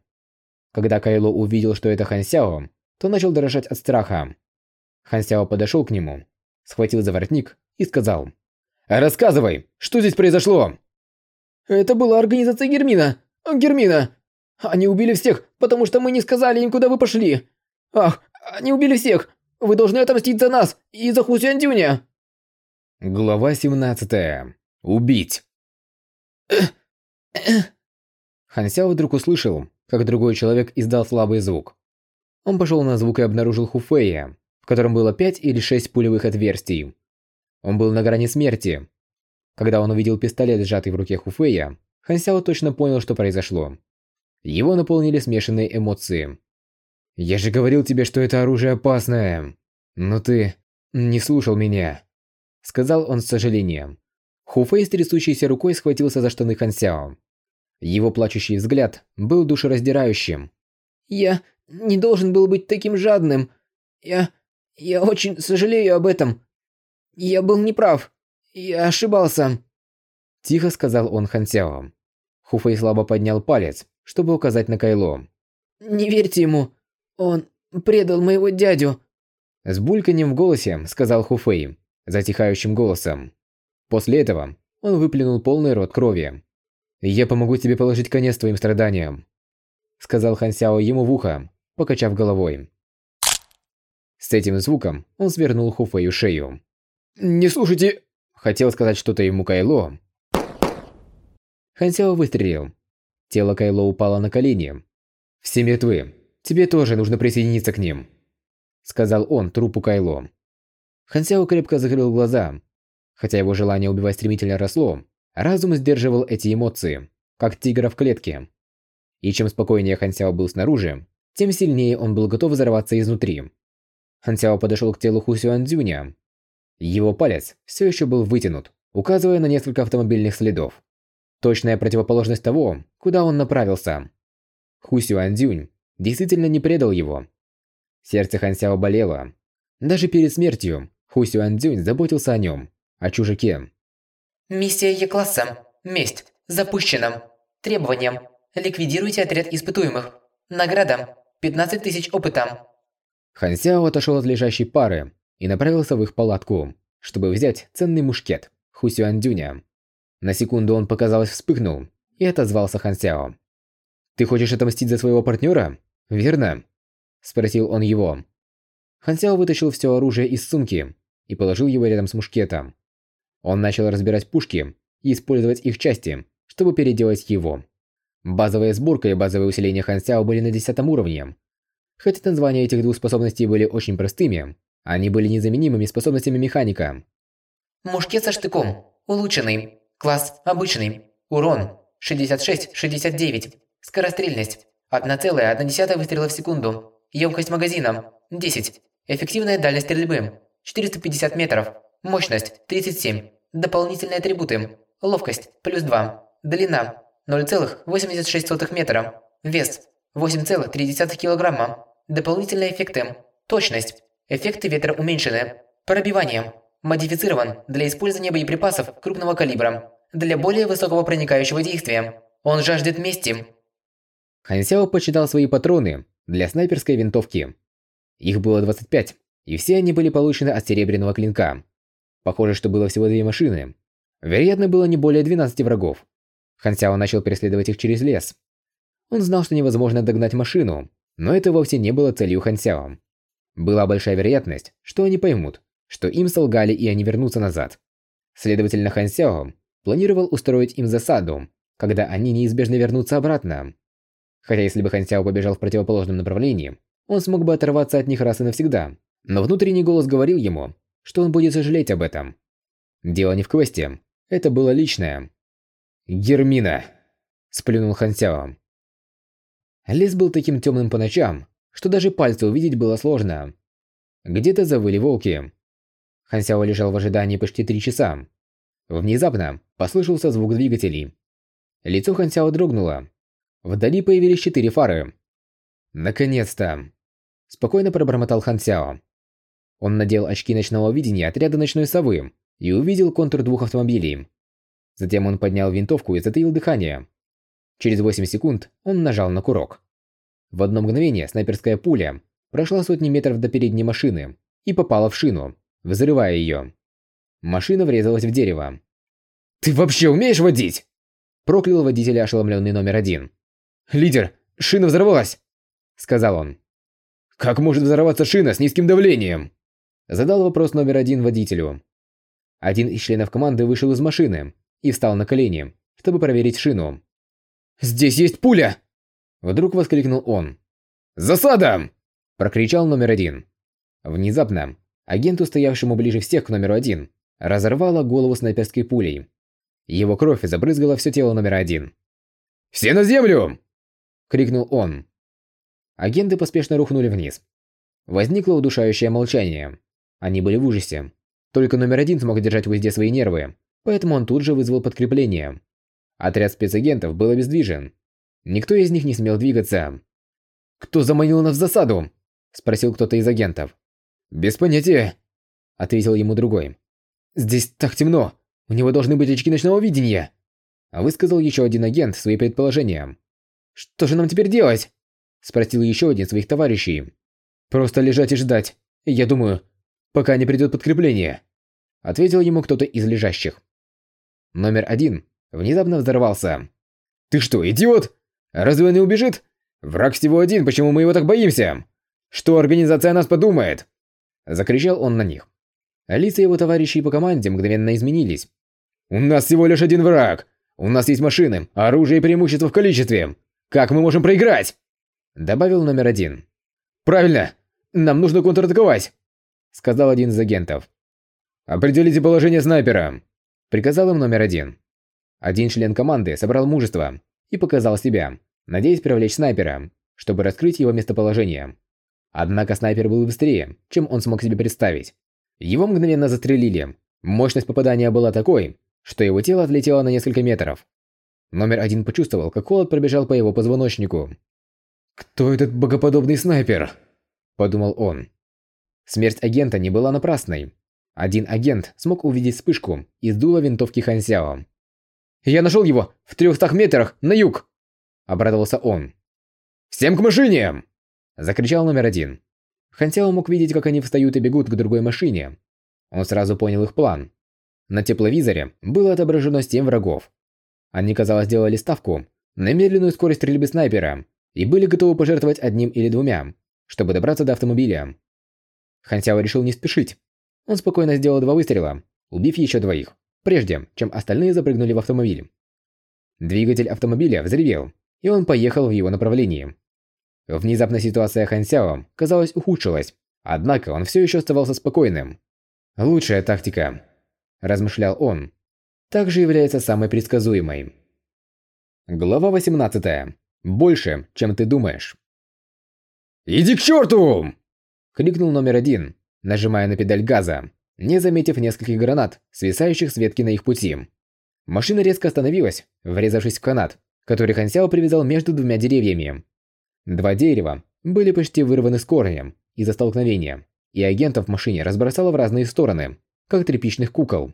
Speaker 1: Когда Кайло увидел, что это Хан Сяо, то начал дрожать от страха. Хан Сяо подошел к нему, схватил за воротник и сказал. «Рассказывай, что здесь произошло?»
Speaker 3: «Это была организация Гермина. Гермина. Они убили всех, потому что мы не сказали им, куда вы пошли. Ах, они убили всех. Вы должны отомстить за нас и за Хусюандюня.
Speaker 1: Глава 17. Убить. Хансяо вдруг услышал, как другой человек издал слабый звук. Он пошел на звук и обнаружил Хуфея, в котором было 5 или 6 пулевых отверстий. Он был на грани смерти. Когда он увидел пистолет, сжатый в руке Хуфея, Хансяо точно понял, что произошло. Его наполнили смешанные эмоции. «Я же говорил тебе, что это оружие опасное. Но ты не слушал меня», — сказал он с сожалением. Хуфэй с трясущейся рукой схватился за штаны Хансяо. Его плачущий взгляд был душераздирающим.
Speaker 3: «Я не должен был быть таким жадным. Я... я очень сожалею об этом. Я был неправ. Я ошибался».
Speaker 1: Тихо сказал он Хансяо. Хуфэй слабо поднял палец, чтобы указать на Кайло.
Speaker 3: «Не верьте ему. Он предал моего дядю».
Speaker 1: С бульканьем в голосе сказал Хуфэй, затихающим голосом. После этого он выплюнул полный рот крови. «Я помогу тебе положить конец твоим страданиям», сказал Хан Сяо ему в ухо, покачав головой. С этим звуком он свернул Хуфэю шею.
Speaker 2: «Не слушайте!»
Speaker 1: Хотел сказать что-то ему Кайло. Хан Сяо выстрелил, Тело Кайло упало на колени. «Все мертвы. Тебе тоже нужно присоединиться к ним», — сказал он трупу Кайло. Хансяо крепко закрыл глаза. Хотя его желание убивать стремительно росло, разум сдерживал эти эмоции, как тигра в клетке. И чем спокойнее Хансяо был снаружи, тем сильнее он был готов взорваться изнутри. Хансяо подошел к телу Хусюандзюня. Его палец все еще был вытянут, указывая на несколько автомобильных следов. Точная противоположность того, куда он направился. Ху Сюандзюнь действительно не предал его. Сердце Хан Сяо болело. Даже перед смертью Ху Сюандзюнь заботился о нем, о чужаке.
Speaker 3: Миссия Е-класса. Месть. Запущена. Требованиям. Ликвидируйте отряд испытуемых. Награда. 15 тысяч опыта.
Speaker 1: Хан Сяо отошел от лежащей пары и направился в их палатку, чтобы взять ценный мушкет Ху Сюандзюня. На секунду он, показалось, вспыхнул и отозвался Хан Сяо. «Ты хочешь отомстить за своего партнера? Верно?» Спросил он его. Хан Сяо вытащил все оружие из сумки и положил его рядом с мушкетом. Он начал разбирать пушки и использовать их части, чтобы переделать его. Базовая сборка и базовое усиление Хан Сяо были на 10 уровне. Хотя названия этих двух способностей были очень простыми, они были незаменимыми способностями механика.
Speaker 3: Мушкет со штыком. Улучшенный. Класс обычный. Урон 66-69. Скорострельность 1,1 выстрела в секунду. Емкость магазина 10. Эффективная дальность стрельбы 450 метров. Мощность 37. Дополнительные атрибуты. Ловкость плюс 2. Длина 0,86 метра. Вес 8,3 килограмма. Дополнительные эффекты. Точность. Эффекты ветра уменьшены. Пробивание. Модифицирован для использования боеприпасов крупного калибра. Для более высокого проникающего действия. Он жаждет мести.
Speaker 1: Хан Сяо почитал свои патроны для снайперской винтовки. Их было 25, и все они были получены от серебряного клинка. Похоже, что было всего две машины. Вероятно, было не более 12 врагов. Хан Сяо начал преследовать их через лес. Он знал, что невозможно догнать машину, но это вовсе не было целью Хан Сяо. Была большая вероятность, что они поймут, что им солгали и они вернутся назад. Следовательно, Хан Сяо планировал устроить им засаду, когда они неизбежно вернутся обратно. Хотя если бы Хан Сяо побежал в противоположном направлении, он смог бы оторваться от них раз и навсегда. Но внутренний голос говорил ему, что он будет сожалеть об этом. Дело не в квесте, это было личное. «Гермина!» – сплюнул Хан Сяо. Лес был таким темным по ночам, что даже пальцы увидеть было сложно. Где-то завыли волки. Хан Сяо лежал в ожидании почти три часа. Внезапно послышался звук двигателей. Лицо Хан Сяо дрогнуло. Вдали появились четыре фары. Наконец-то! Спокойно пробормотал Хан Сяо. Он надел очки ночного видения отряда ночной совы и увидел контур двух автомобилей. Затем он поднял винтовку и затаил дыхание. Через 8 секунд он нажал на курок. В одно мгновение снайперская пуля прошла сотни метров до передней машины и попала в шину, взрывая ее. Машина врезалась в дерево. «Ты вообще умеешь водить?» Проклял водителя ошеломленный номер один. «Лидер, шина взорвалась!» Сказал он. «Как может взорваться шина с низким давлением?» Задал вопрос номер один водителю. Один из членов команды вышел из машины и встал на колени, чтобы проверить шину. «Здесь есть пуля!» Вдруг воскликнул он. «Засада!» Прокричал номер один. Внезапно, агенту, стоявшему ближе всех к номеру один, разорвало голову снайперской пулей. Его кровь забрызгала все тело номера один. «Все на землю!» Крикнул он. Агенты поспешно рухнули вниз. Возникло удушающее молчание. Они были в ужасе. Только номер один смог держать в узде свои нервы, поэтому он тут же вызвал подкрепление. Отряд спецагентов был обездвижен. Никто из них не смел двигаться. «Кто заманил нас в засаду?» – спросил кто-то из агентов. «Без понятия», – ответил ему другой. «Здесь так темно. У него должны быть очки ночного видения», – высказал еще один агент свои предположения. «Что же нам теперь делать?» – спросил еще один своих товарищей. «Просто лежать и ждать. Я думаю, пока не придет подкрепление», – ответил ему кто-то из лежащих. Номер один внезапно взорвался. «Ты что, идиот? Разве он не убежит? Враг всего один, почему мы его так боимся? Что организация о нас подумает?» Закричал он на них. Лица его товарищей по команде мгновенно изменились. «У нас всего лишь один враг. У нас есть машины, оружие и преимущество в количестве. Как мы можем проиграть?» Добавил номер один. «Правильно. Нам нужно контратаковать», сказал один из агентов. «Определите положение снайпера», приказал им номер один. Один член команды собрал мужество и показал себя, надеясь привлечь снайпера, чтобы раскрыть его местоположение. Однако снайпер был быстрее, чем он смог себе представить. Его мгновенно застрелили. Мощность попадания была такой, что его тело отлетело на несколько метров. Номер один почувствовал, как холод пробежал по его позвоночнику. «Кто этот богоподобный снайпер?» – подумал он. Смерть агента не была напрасной. Один агент смог увидеть вспышку из дула винтовки Хансяо. «Я нашел его в трехстах метрах на юг!» – обрадовался он. «Всем к машине!» – закричал номер один. Хансяо мог видеть, как они встают и бегут к другой машине. Он сразу понял их план. На тепловизоре было отображено 7 врагов. Они, казалось, делали ставку на медленную скорость стрельбы снайпера и были готовы пожертвовать одним или двумя, чтобы добраться до автомобиля. Хансяо решил не спешить. Он спокойно сделал два выстрела, убив еще двоих прежде чем остальные запрыгнули в автомобиль. Двигатель автомобиля взревел, и он поехал в его направлении. Внезапно ситуация Хан Сяо, казалось, ухудшилась, однако он все еще оставался спокойным. «Лучшая тактика», – размышлял он, также является самой предсказуемой. Глава 18. Больше, чем ты думаешь. «Иди к черту!» – крикнул номер один, нажимая на педаль газа не заметив нескольких гранат, свисающих с ветки на их пути. Машина резко остановилась, врезавшись в канат, который Хансяо привязал между двумя деревьями. Два дерева были почти вырваны с корнем из-за столкновения, и агентов в машине разбросало в разные стороны, как тряпичных кукол.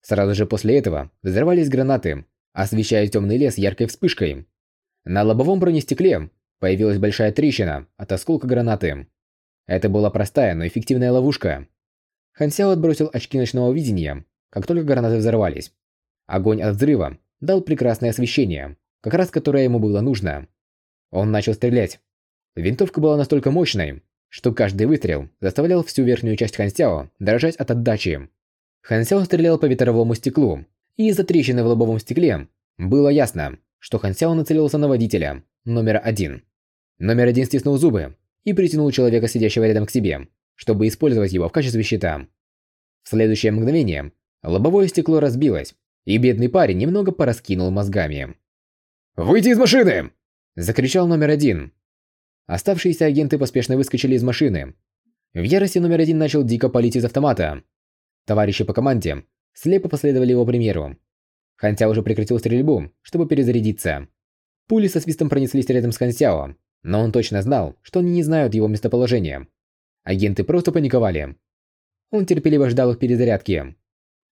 Speaker 1: Сразу же после этого взорвались гранаты, освещая темный лес яркой вспышкой. На лобовом бронестекле появилась большая трещина от осколка гранаты. Это была простая, но эффективная ловушка. Хан Сяо отбросил очки ночного видения, как только гранаты взорвались. Огонь от взрыва дал прекрасное освещение, как раз которое ему было нужно. Он начал стрелять. Винтовка была настолько мощной, что каждый выстрел заставлял всю верхнюю часть Хан Сяо дрожать от отдачи. Хан Сяо стрелял по ветровому стеклу, и из-за трещины в лобовом стекле было ясно, что Хан Сяо нацелился на водителя, номер один. Номер один стиснул зубы и притянул человека, сидящего рядом к себе, чтобы использовать его в качестве щита. В следующее мгновение лобовое стекло разбилось, и бедный парень немного пораскинул мозгами.
Speaker 2: «Выйди из машины!»
Speaker 1: – закричал номер один. Оставшиеся агенты поспешно выскочили из машины. В ярости номер один начал дико палить из автомата. Товарищи по команде слепо последовали его примеру. Хантя уже прекратил стрельбу, чтобы перезарядиться. Пули со свистом пронеслись рядом с Хансяо, но он точно знал, что они не знают его местоположения. Агенты просто паниковали. Он терпеливо ждал их перезарядки.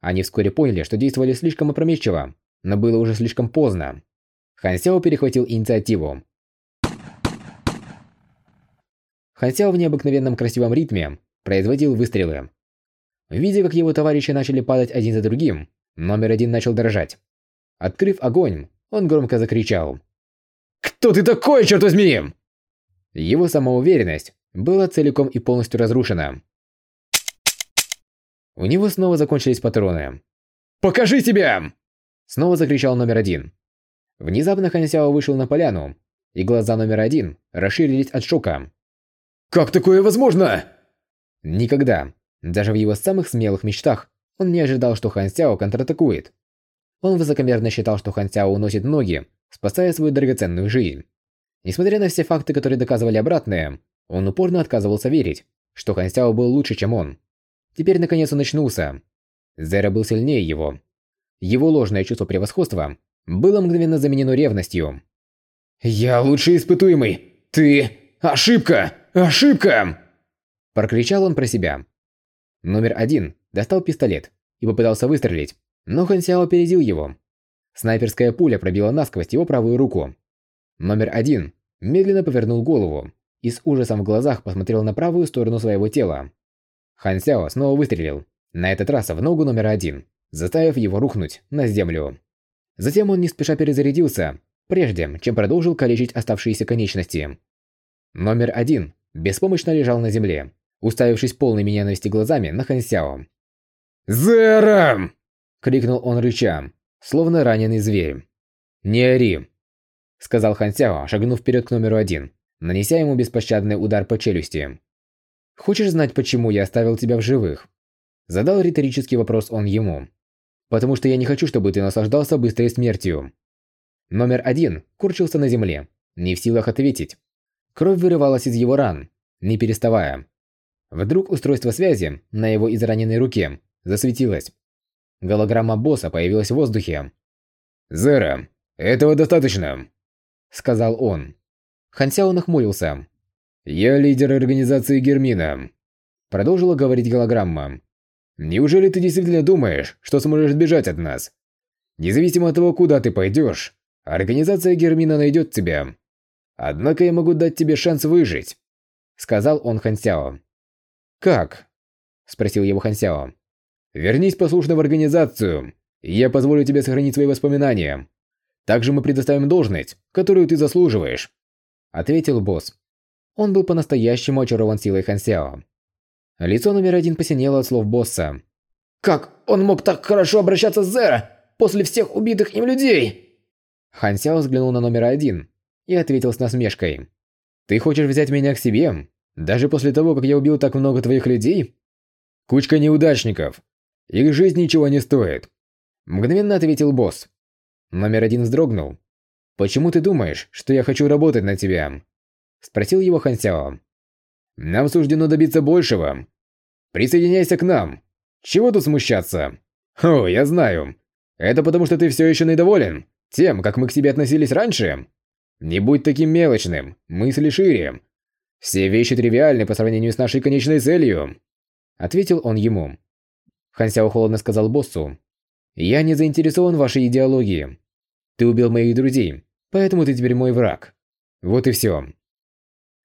Speaker 1: Они вскоре поняли, что действовали слишком опрометчиво, но было уже слишком поздно. Хан Сяо перехватил инициативу. Хан Сяо в необыкновенном красивом ритме производил выстрелы. Видя, как его товарищи начали падать один за другим, номер один начал дрожать. Открыв огонь, он громко закричал.
Speaker 2: «Кто ты такой, черт возьми?»
Speaker 1: Его самоуверенность была целиком и полностью разрушена. У него снова закончились патроны.
Speaker 2: «Покажи себя!»
Speaker 1: Снова закричал номер один. Внезапно Хан Сяо вышел на поляну, и глаза номер один расширились от шока.
Speaker 2: «Как такое возможно?»
Speaker 1: Никогда, даже в его самых смелых мечтах, он не ожидал, что Хан Сяо контратакует. Он высокомерно считал, что Хан Сяо уносит ноги, спасая свою драгоценную жизнь. Несмотря на все факты, которые доказывали обратное, он упорно отказывался верить, что Хан Сяо был лучше, чем он. Теперь наконец он очнулся. Зера был сильнее его. Его ложное чувство превосходства было мгновенно заменено ревностью.
Speaker 2: «Я лучший испытуемый! Ты... Ошибка! Ошибка!»
Speaker 1: Прокричал он про себя. Номер один достал пистолет и попытался выстрелить, но Хан Сяо опередил его. Снайперская пуля пробила насквозь его правую руку. Номер один медленно повернул голову и с ужасом в глазах посмотрел на правую сторону своего тела. Хан Сяо снова выстрелил, на этот раз в ногу номер один, заставив его рухнуть на землю. Затем он не спеша перезарядился, прежде чем продолжил калечить оставшиеся конечности. Номер один беспомощно лежал на земле, уставившись полными ненависти глазами на Хан Сяо.
Speaker 2: «Зерам!»
Speaker 1: – крикнул он рыча, словно раненый зверь. «Не ори!» – сказал Хан Сяо, шагнув вперед к номеру один, нанеся ему беспощадный удар по челюсти. «Хочешь знать, почему я оставил тебя в живых?» Задал риторический вопрос он ему. «Потому что я не хочу, чтобы ты наслаждался быстрой смертью». Номер один курчился на земле, не в силах ответить. Кровь вырывалась из его ран, не переставая. Вдруг устройство связи на его израненной руке засветилось. Голограмма босса появилась в воздухе.
Speaker 2: «Зера, этого достаточно», — сказал он.
Speaker 1: Хансяо нахмурился.
Speaker 2: «Я лидер организации Гермина», – продолжила говорить голограмма. «Неужели ты действительно думаешь, что сможешь сбежать от нас? Независимо от того, куда ты пойдешь, организация Гермина найдет тебя. Однако я могу дать тебе шанс выжить», – сказал он Хансяо.
Speaker 1: «Как?» – спросил его Хансяо.
Speaker 2: «Вернись послушно в организацию, и я позволю тебе сохранить свои воспоминания. Также мы предоставим должность, которую ты заслуживаешь», –
Speaker 1: ответил босс. Он был по-настоящему очарован силой Хансяо. Лицо номер один посинело от слов босса.
Speaker 2: «Как он мог так хорошо обращаться с Зеро после всех убитых им людей?»
Speaker 1: Хансяо взглянул на номер один и ответил с насмешкой. «Ты хочешь взять меня к себе? Даже после того, как я убил так много твоих людей?»
Speaker 2: «Кучка неудачников. Их жизнь ничего не стоит», –
Speaker 1: мгновенно ответил босс. Номер один вздрогнул. «Почему ты думаешь, что я хочу работать на тебя?» Спросил его Хан Сяо.
Speaker 2: «Нам суждено добиться большего. Присоединяйся к нам. Чего тут смущаться? О, я знаю. Это потому, что ты все еще недоволен тем, как мы к тебе относились раньше? Не будь таким мелочным, мысли шире. Все вещи тривиальны по сравнению с нашей конечной целью», —
Speaker 1: ответил он ему. Хан Сяо холодно сказал боссу. «Я не заинтересован в вашей идеологии. Ты убил моих друзей, поэтому ты теперь мой враг. Вот и все.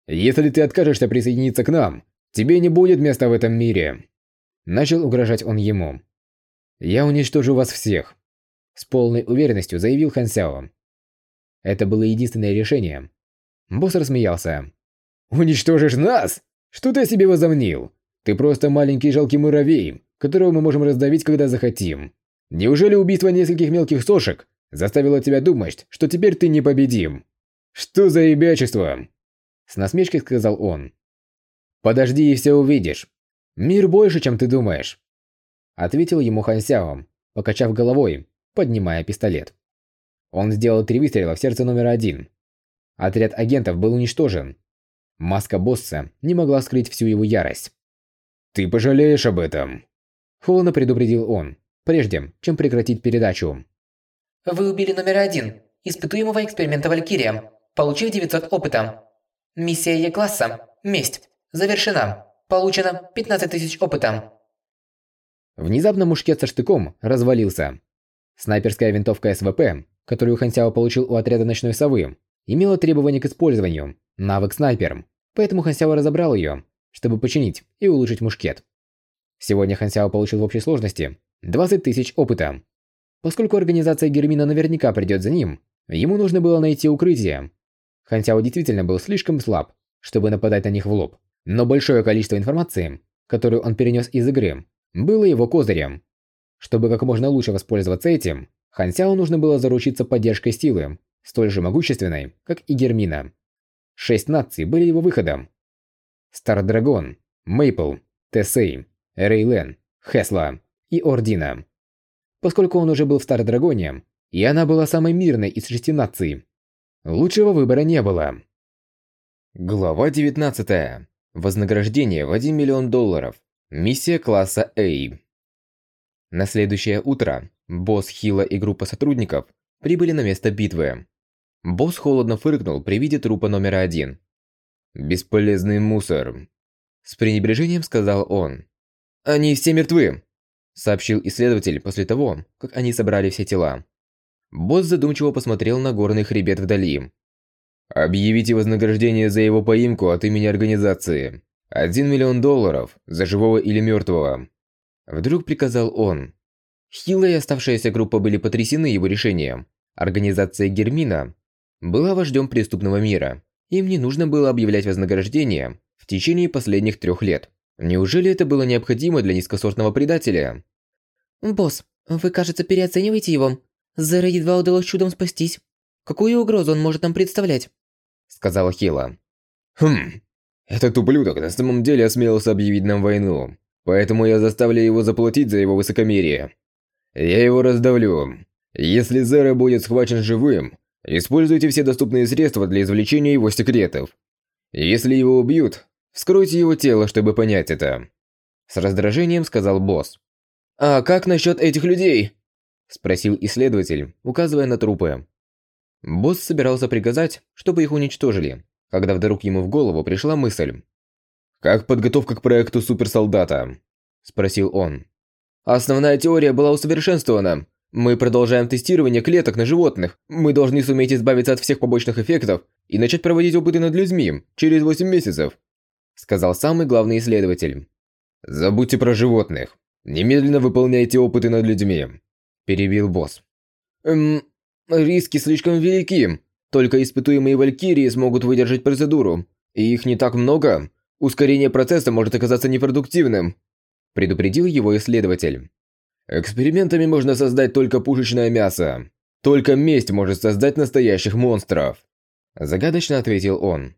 Speaker 2: Если ты откажешься присоединиться к нам, Тебе не будет места в этом мире. Начал угрожать он ему. Я уничтожу вас всех. С полной уверенностью заявил Хан Сяо. Это было единственное решение. Босс рассмеялся. «Уничтожишь нас? Что ты себе возомнил? Ты просто маленький жалкий муравей, которого мы можем раздавить, когда захотим. Неужели убийство нескольких мелких сошек заставило тебя думать, что теперь ты непобедим? Что за ребячество?» С насмешкой сказал он. «Подожди и все увидишь. Мир больше, чем ты думаешь», ответил ему Хан Сяо, покачав головой, поднимая пистолет. Он сделал три выстрела в сердце номер один. Отряд агентов был уничтожен. Маска босса не могла скрыть всю его ярость. «Ты пожалеешь об этом», – холодно предупредил он, прежде чем прекратить передачу.
Speaker 3: Вы убили номер один, испытуемого эксперимента Валькирия, получив 900 опыта. Миссия Е-класса «Месть» завершена. Получено 15 тысяч опыта.
Speaker 1: Внезапно мушкет со штыком развалился. Снайперская винтовка СВП, которую Хансяо получил у отряда Ночной Совы, имела требования к использованию – навык снайпер, поэтому Хансяо разобрал ее, чтобы починить и улучшить мушкет. Сегодня Хансяо получил в общей сложности 20 тысяч опыта. Поскольку организация Гермина наверняка придет за ним, ему нужно было найти укрытие. Хансяо действительно был слишком слаб, чтобы нападать на них в лоб, но большое количество информации, которую он перенес из игры, было его козырем. Чтобы как можно лучше воспользоваться этим, Хан Сяо нужно было заручиться поддержкой силы, столь же могущественной, как и Гермина. Шесть наций были его выходом. Стар Драгон, Мейпл, Тесей, Рейлен, Хесла и Ордина. Поскольку он уже был в Стар Драгоне, и она была самой мирной из шести наций, лучшего выбора не было. Глава 19. Вознаграждение в 1 миллион долларов. Миссия класса A. На следующее утро босс Хила и группа сотрудников прибыли на место битвы. Босс холодно фыркнул при виде трупа номера один. «Бесполезный мусор», – с пренебрежением сказал он. «Они все мертвы», – сообщил исследователь после того, как они собрали все тела. Босс задумчиво посмотрел на горный хребет вдали. «Объявите вознаграждение за его поимку от имени организации. Один миллион долларов за живого или мертвого». Вдруг приказал он. Хилла и оставшаяся группа были потрясены его решением. Организация Гермина была вождем преступного мира. Им не нужно было объявлять вознаграждение в течение последних трех лет. Неужели это было необходимо для низкосортного предателя?
Speaker 3: «Босс, вы, кажется, переоцениваете его. Зеро едва удалось чудом спастись. Какую угрозу он может нам представлять?»
Speaker 1: Сказала Хила.
Speaker 2: «Хм, этот ублюдок на самом деле осмелился объявить нам войну. Поэтому я заставлю его заплатить за его высокомерие. Я его раздавлю. Если Зеро будет схвачен живым, используйте все доступные средства для извлечения его секретов. Если его убьют, вскройте его тело, чтобы понять это.
Speaker 1: С раздражением сказал босс.
Speaker 3: «А как насчет этих людей?»
Speaker 1: Спросил исследователь, указывая на трупы. Босс собирался приказать, чтобы их уничтожили, когда вдруг ему в голову пришла мысль.
Speaker 2: «Как подготовка к проекту суперсолдата?» – спросил он.
Speaker 3: «Основная теория была усовершенствована. Мы продолжаем тестирование клеток на животных. Мы должны суметь избавиться от всех побочных эффектов и начать проводить опыты над людьми через 8 месяцев», –
Speaker 1: сказал самый главный исследователь.
Speaker 2: «Забудьте про животных. Немедленно выполняйте опыты над людьми», – перебил босс.
Speaker 3: «Эм, риски слишком велики. Только испытуемые валькирии смогут выдержать процедуру. И их не так много. Ускорение процесса может оказаться непродуктивным», – предупредил его исследователь.
Speaker 2: «Экспериментами можно создать только пушечное мясо. Только месть может создать настоящих монстров», – загадочно ответил он.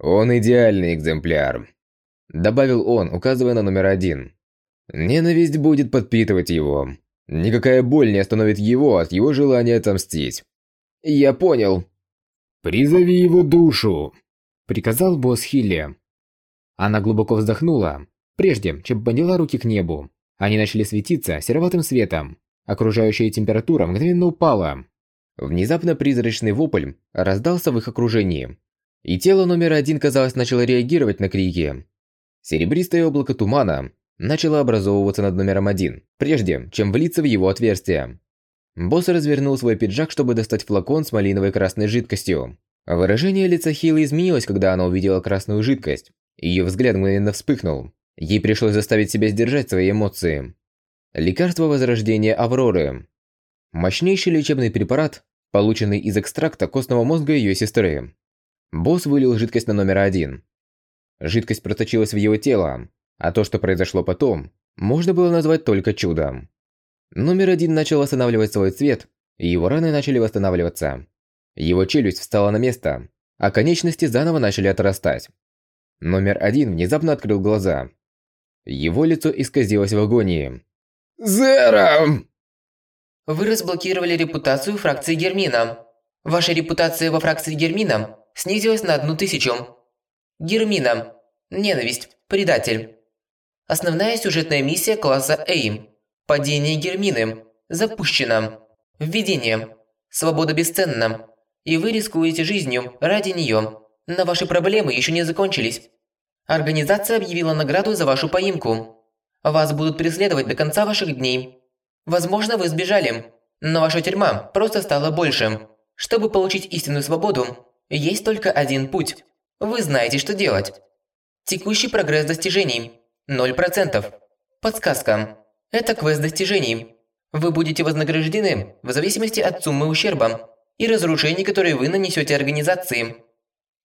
Speaker 2: «Он идеальный экземпляр», – добавил он, указывая на номер один. «Ненависть будет подпитывать его. Никакая боль не остановит его от его желания отомстить».
Speaker 3: «Я понял».
Speaker 2: «Призови его душу», –
Speaker 1: приказал босс Хилли. Она глубоко вздохнула, прежде чем подняла руки к небу. Они начали светиться сероватым светом. Окружающая температура мгновенно упала. Внезапно призрачный вопль раздался в их окружении. И тело номер один, казалось, начало реагировать на крики. Серебристое облако тумана начало образовываться над номером один, прежде чем влиться в его отверстие. Босс развернул свой пиджак, чтобы достать флакон с малиновой красной жидкостью. Выражение лица Хилы изменилось, когда она увидела красную жидкость Ее взгляд мгновенно вспыхнул. Ей пришлось заставить себя сдержать свои эмоции. Лекарство возрождения Авроры. Мощнейший лечебный препарат, полученный из экстракта костного мозга ее сестры. Босс вылил жидкость на номер один. Жидкость проточилась в его тело, а то, что произошло потом, можно было назвать только чудом. Номер один начал восстанавливать свой цвет, и его раны начали восстанавливаться. Его челюсть встала на место, а конечности заново начали отрастать. Номер один внезапно открыл глаза. Его лицо исказилось в агонии.
Speaker 2: «Зеро!»
Speaker 3: Вы разблокировали репутацию фракции Гермина. Ваша репутация во фракции Гермина снизилась на одну тысячу. Гермина. Ненависть. Предатель. Основная сюжетная миссия класса AIM. Падение Гермины. Запущена. Введение. Свобода бесценна. И вы рискуете жизнью ради нее. Но ваши проблемы еще не закончились. Организация объявила награду за вашу поимку. Вас будут преследовать до конца ваших дней. Возможно, вы сбежали, но ваша тюрьма просто стала больше. Чтобы получить истинную свободу, есть только один путь. Вы знаете, что делать. Текущий прогресс достижений – 0%. Подсказка. Это квест достижений. Вы будете вознаграждены в зависимости от суммы ущерба и разрушений, которые вы нанесете организации.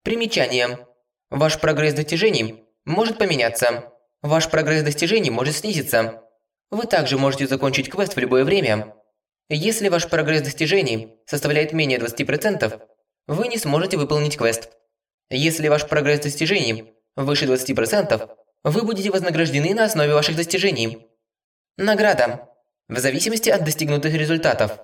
Speaker 3: Примечание. Ваш прогресс достижений может поменяться. Ваш прогресс достижений может снизиться. Вы также можете закончить квест в любое время. Если ваш прогресс достижений составляет менее 20%, вы не сможете выполнить квест. Если ваш прогресс достижений выше 20%, вы будете вознаграждены на основе ваших достижений. Награда. В зависимости от достигнутых результатов.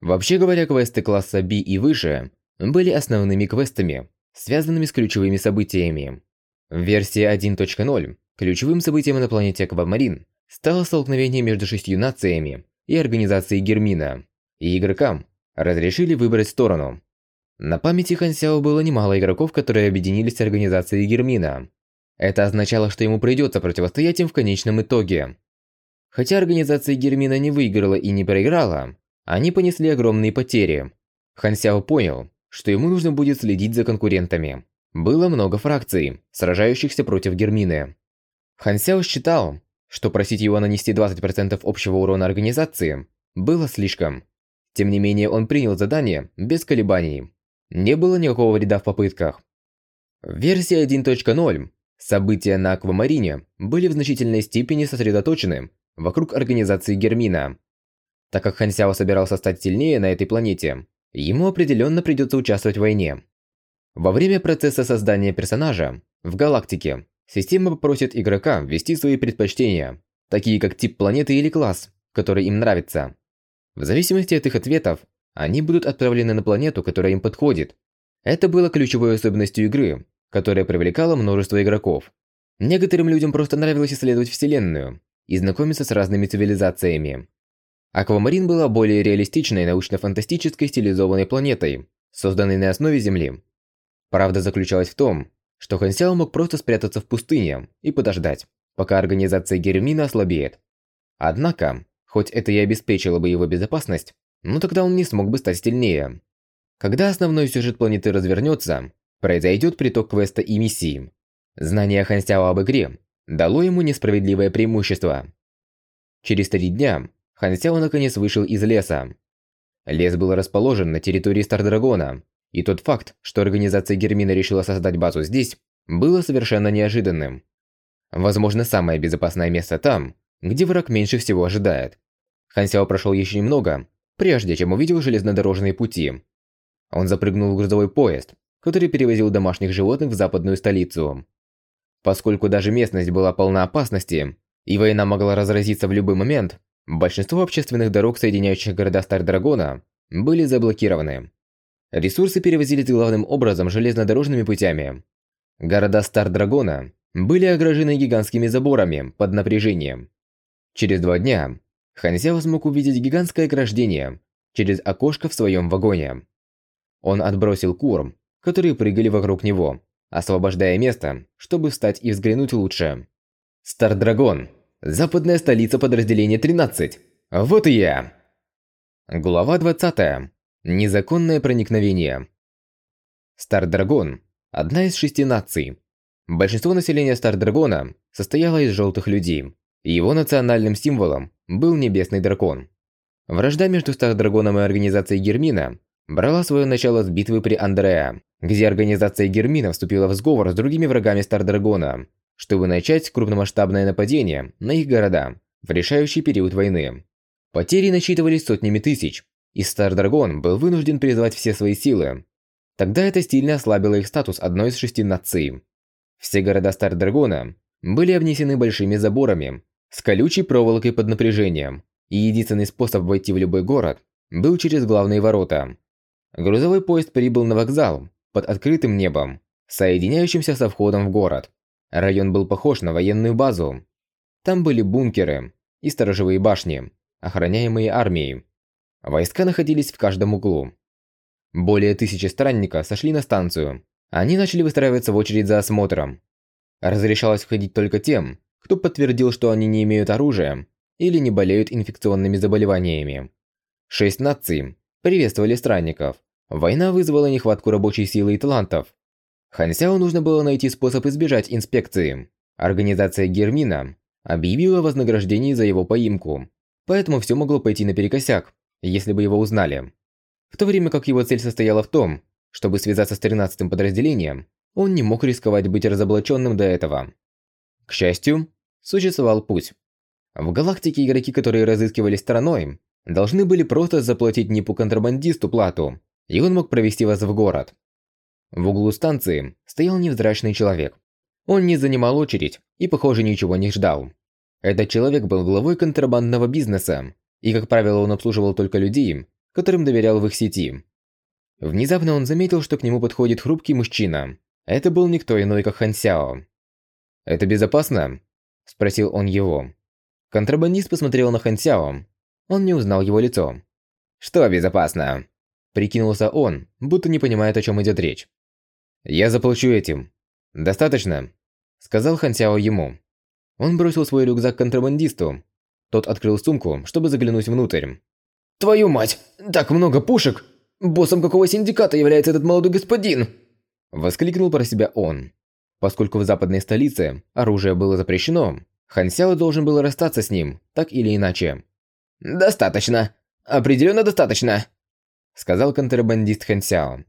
Speaker 1: Вообще говоря, квесты класса B и выше были основными квестами, связанными с ключевыми событиями. В версии 1.0 ключевым событием на планете Аквамарин стало столкновение между шестью нациями и организацией Гермина, и игрокам разрешили выбрать сторону. На памяти Хан Сяо было немало игроков, которые объединились с организацией Гермина. Это означало, что ему придется противостоять им в конечном итоге. Хотя организация Гермина не выиграла и не проиграла, они понесли огромные потери. Хан Сяо понял, что ему нужно будет следить за конкурентами. Было много фракций, сражающихся против Гермины. Хан Сяо считал, что просить его нанести 20% общего урона организации было слишком. Тем не менее, он принял задание без колебаний. Не было никакого вреда в попытках. В версии 1.0 события на Аквамарине были в значительной степени сосредоточены вокруг организации Гермина. Так как Хан Сяо собирался стать сильнее на этой планете, ему определенно придется участвовать в войне. Во время процесса создания персонажа в галактике Система попросит игрока ввести свои предпочтения, такие как тип планеты или класс, который им нравится. В зависимости от их ответов, они будут отправлены на планету, которая им подходит. Это было ключевой особенностью игры, которая привлекала множество игроков. Некоторым людям просто нравилось исследовать Вселенную и знакомиться с разными цивилизациями. Аквамарин была более реалистичной научно-фантастической стилизованной планетой, созданной на основе Земли. Правда заключалась в том, что Хан Сяо мог просто спрятаться в пустыне и подождать, пока организация Гермина ослабеет. Однако, хоть это и обеспечило бы его безопасность, но тогда он не смог бы стать сильнее. Когда основной сюжет планеты развернется, произойдет приток квеста и миссии. Знание Хан Сяо об игре дало ему несправедливое преимущество. Через три дня Хан Сяо наконец вышел из леса. Лес был расположен на территории Стардрагона, и тот факт, что организация Гермина решила создать базу здесь, было совершенно неожиданным. Возможно, самое безопасное место там, где враг меньше всего ожидает. Хан Сяо прошел еще немного, прежде чем увидел железнодорожные пути. Он запрыгнул в грузовой поезд, который перевозил домашних животных в западную столицу. Поскольку даже местность была полна опасности, и война могла разразиться в любой момент, большинство общественных дорог, соединяющих города Стардрагона, были заблокированы. Ресурсы перевозились главным образом железнодорожными путями. Города Стар-Драгона были огражены гигантскими заборами под напряжением. Через два дня Ханзяо смог увидеть гигантское ограждение через окошко в своем вагоне. Он отбросил кур, которые прыгали вокруг него, освобождая место, чтобы встать и взглянуть лучше. Стар-Драгон. Западная столица подразделения 13. Вот и я. Глава 20. Незаконное проникновение. Стар-Драгон – одна из шести наций. Большинство населения Стар-Драгона состояло из желтых людей, его национальным символом был небесный дракон. Вражда между Стар-Драгоном и организацией Гермина брала свое начало с битвы при Андреа, где организация Гермина вступила в сговор с другими врагами Стар-Драгона, чтобы начать крупномасштабное нападение на их города в решающий период войны. Потери насчитывались сотнями тысяч, и Стар-Драгон был вынужден призвать все свои силы. Тогда это сильно ослабило их статус одной из шести наций. Все города Стар-Драгона были обнесены большими заборами с колючей проволокой под напряжением, и единственный способ войти в любой город был через главные ворота. Грузовой поезд прибыл на вокзал под открытым небом, соединяющимся со входом в город. Район был похож на военную базу. Там были бункеры и сторожевые башни, охраняемые армией. Войска находились в каждом углу. Более тысячи странников сошли на станцию. Они начали выстраиваться в очередь за осмотром. Разрешалось входить только тем, кто подтвердил, что они не имеют оружия или не болеют инфекционными заболеваниями. Шесть наций приветствовали странников. Война вызвала нехватку рабочей силы и талантов. Хансяо нужно было найти способ избежать инспекции. Организация Гермина объявила вознаграждение за его поимку, поэтому все могло пойти наперекосяк, если бы его узнали. В то время как его цель состояла в том, чтобы связаться с 13-м подразделением, он не мог рисковать быть разоблаченным до этого. К счастью, существовал путь. В галактике игроки, которые разыскивали стороной, должны были просто заплатить Нипу-контрабандисту плату, и он мог провести вас в город. В углу станции стоял невзрачный человек. Он не занимал очередь и, похоже, ничего не ждал. Этот человек был главой контрабандного бизнеса, и, как правило, он обслуживал только людей, которым доверял в их сети. Внезапно он заметил, что к нему подходит хрупкий мужчина. Это был никто иной, как Хан Сяо. «Это безопасно?» – спросил он его. Контрабандист посмотрел на Хан Сяо. Он не узнал его лицо. «Что безопасно?» Прикинулся он, будто не понимает, о чем идет речь. «Я заплачу этим. Достаточно?» Сказал Хан Сяо ему. Он бросил свой рюкзак контрабандисту. Тот открыл сумку, чтобы заглянуть внутрь.
Speaker 2: «Твою мать! Так много пушек! Боссом какого синдиката является этот молодой господин?»
Speaker 1: Воскликнул про себя он. Поскольку в западной столице оружие было запрещено, Хан Сяо должен был расстаться с ним, так или иначе.
Speaker 2: «Достаточно. Определенно достаточно», — сказал контрабандист Хан Сяо.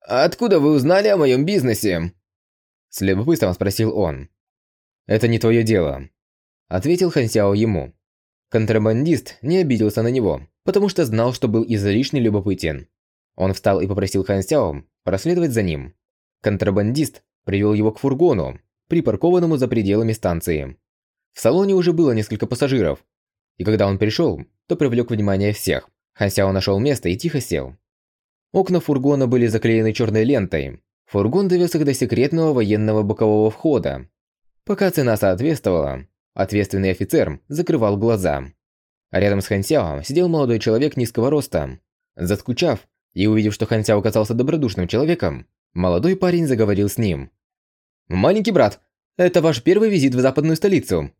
Speaker 2: «Откуда вы узнали о моем бизнесе?»
Speaker 1: С любопытством спросил он. «Это не твое дело», — ответил Хан Сяо ему. Контрабандист не обиделся на него, потому что знал, что был излишне любопытен. Он встал и попросил Хан Сяо проследовать за ним. Контрабандист привел его к фургону, припаркованному за пределами станции. В салоне уже было несколько пассажиров, и когда он пришел, то привлек внимание всех. Хан Сяо нашел место и тихо сел. Окна фургона были заклеены черной лентой. Фургон довез их до секретного военного бокового входа. Пока цена соответствовала, ответственный офицер закрывал глаза. Рядом с Хансяо сидел молодой человек низкого роста. Заскучав и увидев, что Хансяо оказался добродушным человеком, молодой парень заговорил с ним. «Маленький брат, это ваш первый визит в западную столицу?»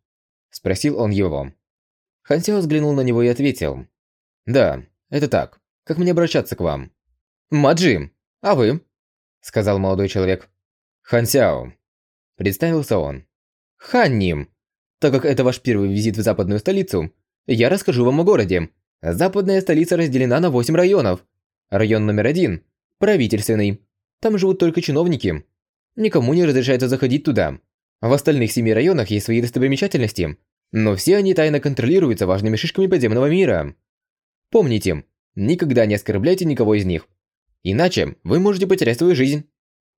Speaker 1: Спросил он его. Хансяо взглянул на него и ответил. «Да, это так. Как мне обращаться к вам?» «Маджи, а вы?» Сказал молодой человек. «Хансяо». Представился он. «Ханним, так как это ваш первый визит в западную столицу, я расскажу вам о городе. Западная столица разделена на 8 районов. Район номер один – правительственный. Там живут только чиновники. Никому не разрешается заходить туда. В остальных семи районах есть свои достопримечательности, но все они тайно контролируются важными шишками подземного мира. Помните, никогда не оскорбляйте никого из них. Иначе вы можете потерять свою жизнь.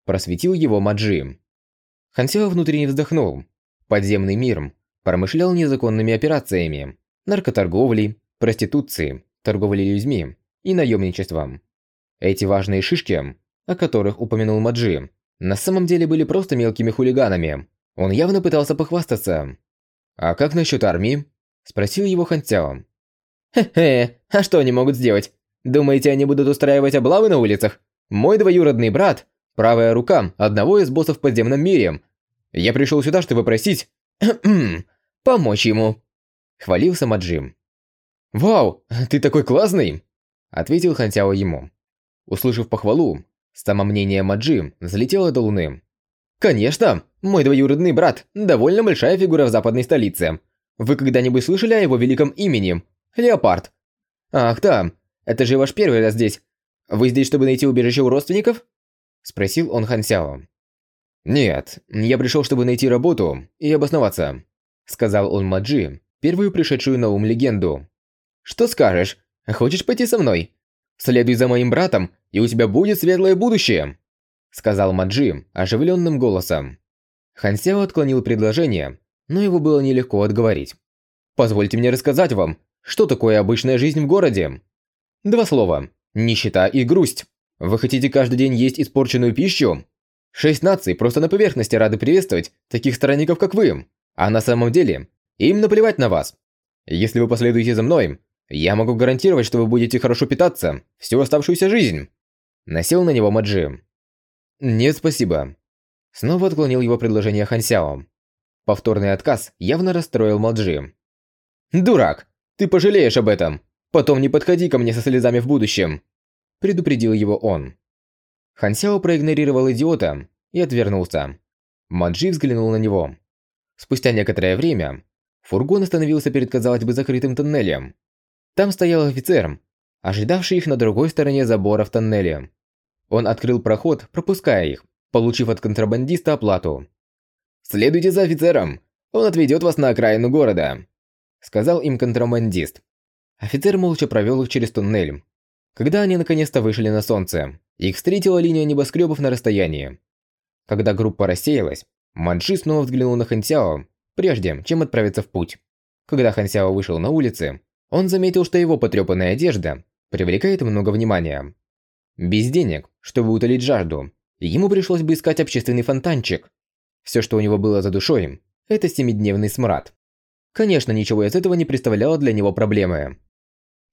Speaker 1: Просветил его Маджи. Хансео внутренне вздохнул. Подземный мир промышлял незаконными операциями наркоторговлей, проституцией, торговлей людьми и наемничеством. Эти важные шишки, о которых упомянул Маджи, на самом деле были просто мелкими хулиганами. Он явно пытался похвастаться. «А как насчет армии?» – спросил его Хан Цяо. «Хе-хе, а что они могут сделать? Думаете, они будут устраивать облавы на улицах? Мой двоюродный брат – правая рука одного из боссов в подземном мире. Я пришел сюда, чтобы просить... помочь ему». Хвалился Маджим. «Вау, ты такой классный!» Ответил Хантяо ему. Услышав похвалу, самомнение Маджи взлетело до луны. «Конечно! Мой двоюродный брат – довольно большая фигура в западной столице. Вы когда-нибудь слышали о его великом имени? Леопард. Ах, да. Это же ваш первый раз здесь. Вы здесь, чтобы найти убежище у родственников? Спросил он Хан Сяо. Нет, я пришел, чтобы найти работу и обосноваться. Сказал он Маджи, первую пришедшую на ум легенду. Что скажешь? Хочешь пойти со мной? Следуй за моим братом, и у тебя будет светлое будущее. Сказал Маджи оживленным голосом. Хан Сяо отклонил предложение, но его было нелегко отговорить. Позвольте мне рассказать вам, что такое обычная жизнь в городе. Два слова. Нищета и грусть. Вы хотите каждый день есть испорченную пищу? Шесть наций просто на поверхности рады приветствовать таких странников, как вы. А на самом деле, им наплевать на вас. Если вы последуете за мной, я могу гарантировать, что вы будете хорошо питаться всю оставшуюся жизнь. Насел на него Маджи. Нет, спасибо. Снова отклонил его предложение Хансяо. Повторный отказ явно расстроил Маджи. «Дурак! Ты пожалеешь об этом! Потом не подходи ко мне со слезами в будущем!» Предупредил его он. Хансяо проигнорировал идиота и отвернулся. Маджи взглянул на него. Спустя некоторое время фургон остановился перед, казалось бы, закрытым тоннелем. Там стоял офицер, ожидавший их на другой стороне забора в тоннеле. Он открыл проход, пропуская их, получив от контрабандиста оплату. «Следуйте за офицером, он отведет вас на окраину города», сказал им контрабандист. Офицер молча провел их через туннель. Когда они наконец-то вышли на солнце, их встретила линия небоскребов на расстоянии. Когда группа рассеялась, Манши снова взглянул на Хансяо, прежде чем отправиться в путь. Когда Хансяо вышел на улицы, он заметил, что его потрепанная одежда привлекает много внимания. Без денег, чтобы утолить жажду, ему пришлось бы искать общественный фонтанчик. Все, что у него было за душой, это семидневный смрад. Конечно, ничего из этого не представляло для него проблемы.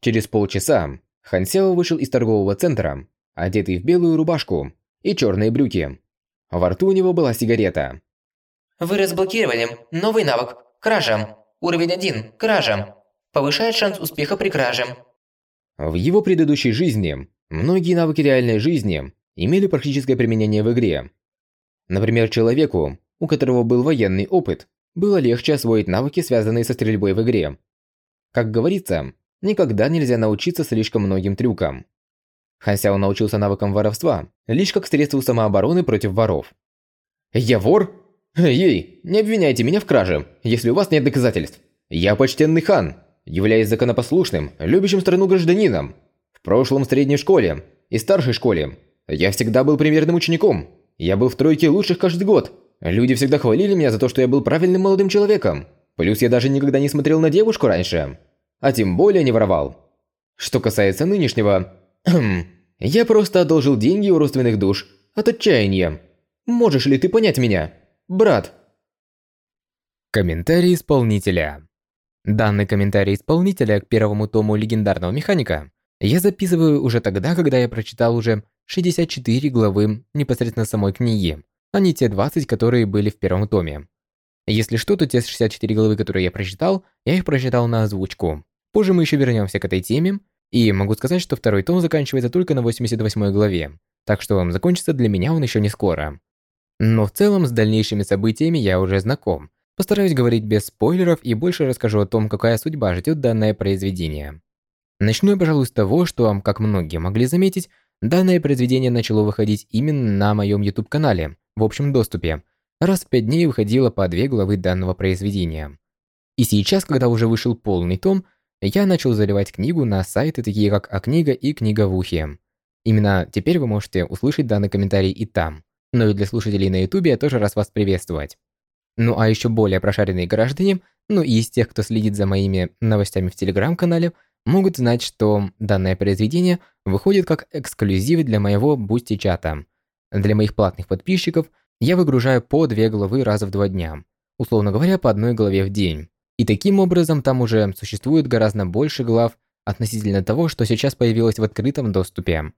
Speaker 1: Через полчаса Хан Сяо вышел из торгового центра, одетый в белую рубашку и черные брюки. Во рту у него была сигарета.
Speaker 3: Вы разблокировали новый навык «Кража». Уровень 1 «Кража». Повышает шанс успеха при краже.
Speaker 1: В его предыдущей жизни многие навыки реальной жизни имели практическое применение в игре. Например, человеку, у которого был военный опыт, было легче освоить навыки, связанные со стрельбой в игре. Как говорится, никогда нельзя научиться слишком многим трюкам. Хансяо научился навыкам воровства, лишь как средству самообороны против воров. «Я вор? Эй, не обвиняйте меня в краже, если у вас нет доказательств. Я почтенный хан, являюсь законопослушным, любящим страну гражданином. В прошлом средней школе и старшей школе я всегда был примерным учеником. Я был в тройке лучших каждый год. Люди всегда хвалили меня за то, что я был правильным молодым человеком. Плюс я даже никогда не смотрел на девушку раньше. А тем более не воровал. Что касается нынешнего... я просто одолжил деньги у родственных душ. От отчаяния. Можешь ли ты понять меня? Брат.
Speaker 2: Комментарий исполнителя. Данный комментарий исполнителя к первому тому легендарного механика я записываю уже тогда, когда я прочитал уже 64 главы непосредственно самой книги, а не те 20, которые были в первом томе. Если что, то те 64 главы, которые я прочитал, я их прочитал на озвучку. Позже мы еще вернемся к этой теме, и могу сказать, что второй том заканчивается только на 88 главе, так что закончится для меня он еще не скоро. Но в целом с дальнейшими событиями я уже знаком. Постараюсь говорить без спойлеров и больше расскажу о том, какая судьба ждет данное произведение. Начну я, пожалуй, с того, что, как многие могли заметить, Данное произведение начало выходить именно на моем YouTube-канале, в общем доступе. Раз в пять дней выходило по две главы данного произведения. И сейчас, когда уже вышел полный том, я начал заливать книгу на сайты, такие как «А-книга» и «Книга в ухе». Именно теперь вы можете услышать данный комментарий и там. Но и для слушателей на YouTube я тоже раз вас приветствовать. Ну а еще более прошаренные граждане, ну и из тех, кто следит за моими новостями в Телеграм-канале – могут знать, что данное произведение выходит как эксклюзив для моего бусти-чата. Для моих платных подписчиков я выгружаю по две главы раза в два дня, условно говоря, по одной главе в день. И таким образом там уже существует гораздо больше глав относительно того, что сейчас появилось в открытом доступе.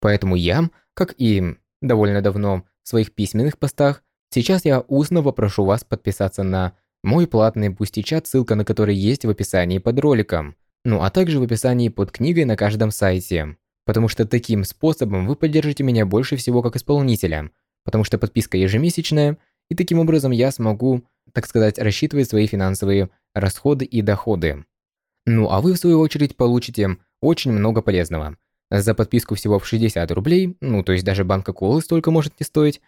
Speaker 2: Поэтому я, как и довольно давно в своих письменных постах, сейчас я устно попрошу вас подписаться на мой платный бусти-чат, ссылка на который есть в описании под роликом – ну а также в описании под книгой на каждом сайте. Потому что таким способом вы поддержите меня больше всего как исполнителя, потому что подписка ежемесячная,
Speaker 1: и таким образом я смогу, так сказать, рассчитывать свои финансовые расходы и доходы. Ну а вы, в свою очередь, получите очень много полезного. За подписку всего в 60 рублей, ну то есть даже банка колы столько может не стоить,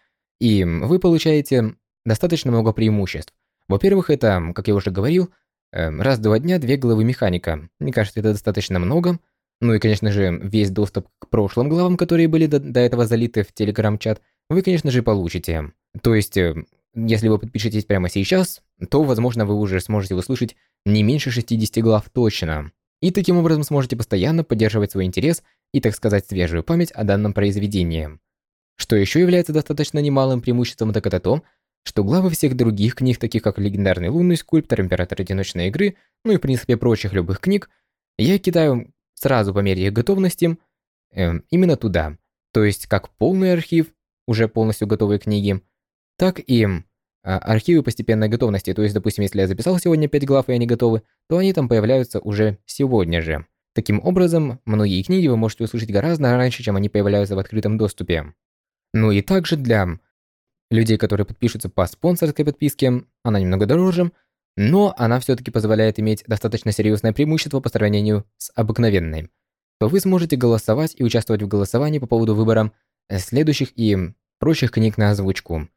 Speaker 1: и вы получаете достаточно много преимуществ. Во-первых, это, как я уже говорил, эм, раз в два дня две главы механика. Мне кажется, это достаточно много. Ну и, конечно же, весь доступ к прошлым главам, которые были до, до этого залиты в Telegram-чат, вы, конечно же, получите. То есть, эм, если вы подпишетесь прямо сейчас, то, возможно, вы уже сможете услышать не меньше 60 глав точно. И таким образом сможете постоянно поддерживать свой интерес и, так сказать, свежую память о данном произведении. Что еще является достаточно немалым преимуществом, так это то, что главы всех других книг, таких как «Легендарный лунный скульптор», «Император одиночной игры», ну и, в принципе, прочих любых книг, я кидаю сразу по мере их готовности э, именно туда. То есть, как полный архив, уже полностью готовые книги, так и э, архивы постепенной готовности. То есть, допустим, если я записал сегодня 5 глав и они готовы, то они там появляются уже сегодня же. Таким образом, многие книги вы можете услышать гораздо раньше, чем они появляются в открытом доступе. Ну и также для людей, которые подпишутся по спонсорской подписке, она немного дороже, но она все-таки позволяет иметь достаточно серьезное преимущество по сравнению с обыкновенной. То вы сможете голосовать и участвовать в голосовании по поводу выбора следующих и прочих книг на озвучку.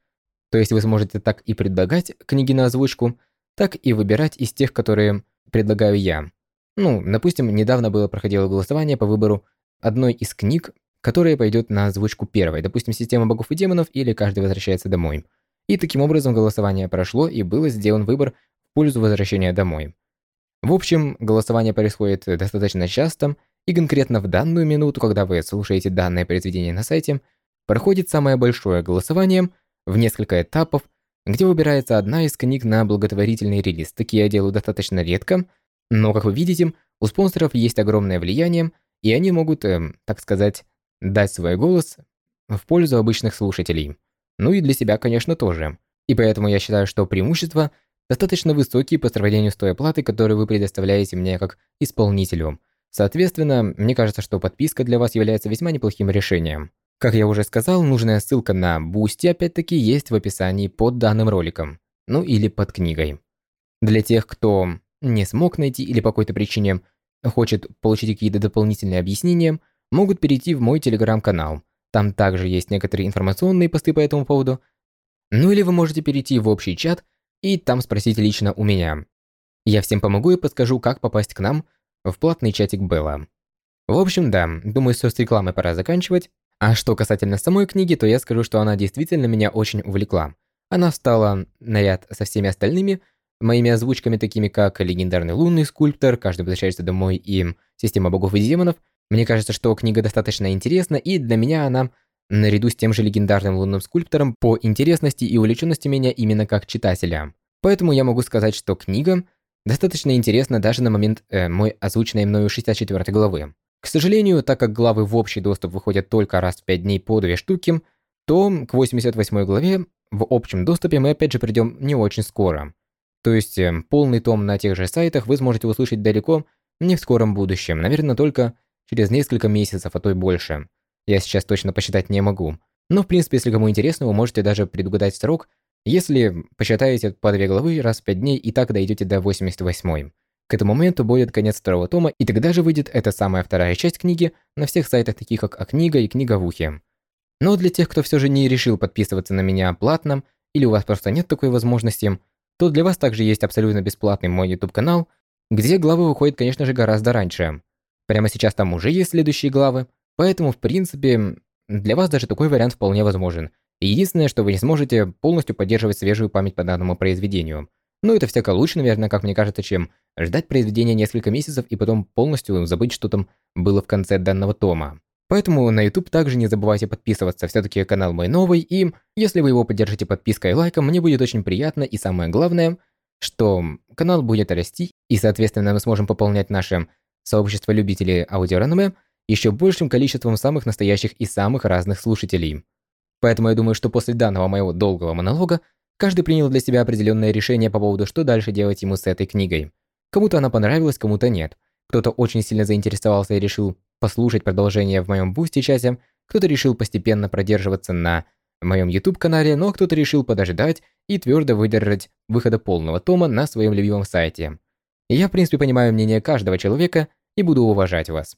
Speaker 1: То есть вы сможете так и предлагать книги на озвучку, так и выбирать из тех, которые предлагаю я. Ну, допустим, недавно было проходило голосование по выбору одной из книг, которая пойдет на озвучку первой, допустим, «Система богов и демонов» или «Каждый возвращается домой». И таким образом голосование прошло и был сделан выбор в пользу возвращения домой. В общем, голосование происходит достаточно часто, и конкретно в данную минуту, когда вы слушаете данное произведение на сайте, проходит самое большое голосование в несколько этапов, где выбирается одна из книг на благотворительный релиз. Такие я делаю достаточно редко, но, как вы видите, у спонсоров есть огромное влияние, и они могут, э, так сказать, дать свой голос в пользу обычных слушателей. Ну и для себя, конечно, тоже. И поэтому я считаю, что преимущества достаточно высокие по сравнению с той оплатой, которую вы предоставляете мне как исполнителю. Соответственно, мне кажется, что подписка для вас является весьма неплохим решением. Как я уже сказал, нужная ссылка на Boosty опять-таки есть в описании под данным роликом. Ну или под книгой. Для тех, кто не смог найти или по какой-то причине хочет получить какие-то дополнительные объяснения – могут перейти в мой телеграм-канал. Там также есть некоторые информационные посты по этому поводу. Ну или вы можете перейти в общий чат и там спросить лично у меня. Я всем помогу и подскажу, как попасть к нам в платный чатик Белла. В общем, да, думаю, все с рекламой пора заканчивать. А что касательно самой книги, то я скажу, что она действительно меня очень увлекла. Она встала на ряд со всеми остальными моими озвучками, такими как «Легендарный лунный скульптор», «Каждый возвращается домой» и «Система богов и демонов», мне кажется, что книга достаточно интересна, и для меня она, наряду с тем же легендарным лунным скульптором, по интересности и увлеченности меня именно как читателя. Поэтому я могу сказать, что книга достаточно интересна даже на момент э, мой озвученной мною 64 главы. К сожалению, так как главы в общий доступ выходят только раз в 5 дней по 2 штуки, то к 88 главе в общем доступе мы опять же придем не очень скоро. То есть э, полный том на тех же сайтах вы сможете услышать далеко не в скором будущем, наверное, только через несколько месяцев, а то и больше. Я сейчас точно посчитать не могу. Но, в принципе, если кому интересно, вы можете даже предугадать срок, если посчитаете по две главы раз в 5 дней и так дойдете до 88. К этому моменту будет конец второго тома, и тогда же выйдет эта самая вторая часть книги на всех сайтах, таких как Акнига и Книга в ухе. Но для тех, кто все же не решил подписываться на меня платно, или у вас просто нет такой возможности, то для вас также есть абсолютно бесплатный мой YouTube канал, где главы выходят, конечно же, гораздо раньше. Прямо сейчас там уже есть следующие главы, поэтому, в принципе, для вас даже такой вариант вполне возможен. Единственное, что вы не сможете полностью поддерживать свежую память по данному произведению. Но это всяко лучше, наверное, как мне кажется, чем ждать произведения несколько месяцев и потом полностью забыть, что там было в конце данного тома. Поэтому на YouTube также не забывайте подписываться, все-таки канал мой новый, и если вы его поддержите подпиской и лайком, мне будет очень приятно, и самое главное, что канал будет расти, и, соответственно, мы сможем пополнять наши сообщество любителей аудиоаниме еще большим количеством самых настоящих и самых разных слушателей. Поэтому я думаю, что после данного моего долгого монолога каждый принял для себя определенное решение по поводу, что дальше делать ему с этой книгой. Кому-то она понравилась, кому-то нет. Кто-то очень сильно заинтересовался и решил послушать продолжение в моем бусте чате, кто-то решил постепенно продерживаться на моем YouTube канале, но кто-то решил подождать и твердо выдержать выхода полного тома на своем любимом сайте. Я, в принципе, понимаю мнение каждого человека и буду уважать вас.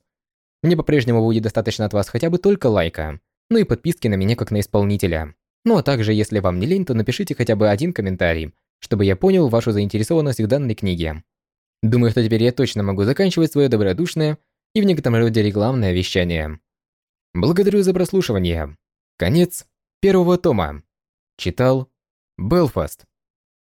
Speaker 1: Мне по-прежнему будет достаточно от вас хотя бы только лайка, ну и подписки на меня как на исполнителя. Ну а также, если вам не лень, то напишите хотя бы один комментарий, чтобы я понял вашу заинтересованность в данной книге. Думаю, что теперь я точно могу заканчивать свое добродушное и в некотором роде рекламное вещание. Благодарю за прослушивание. Конец первого тома. Читал Белфаст.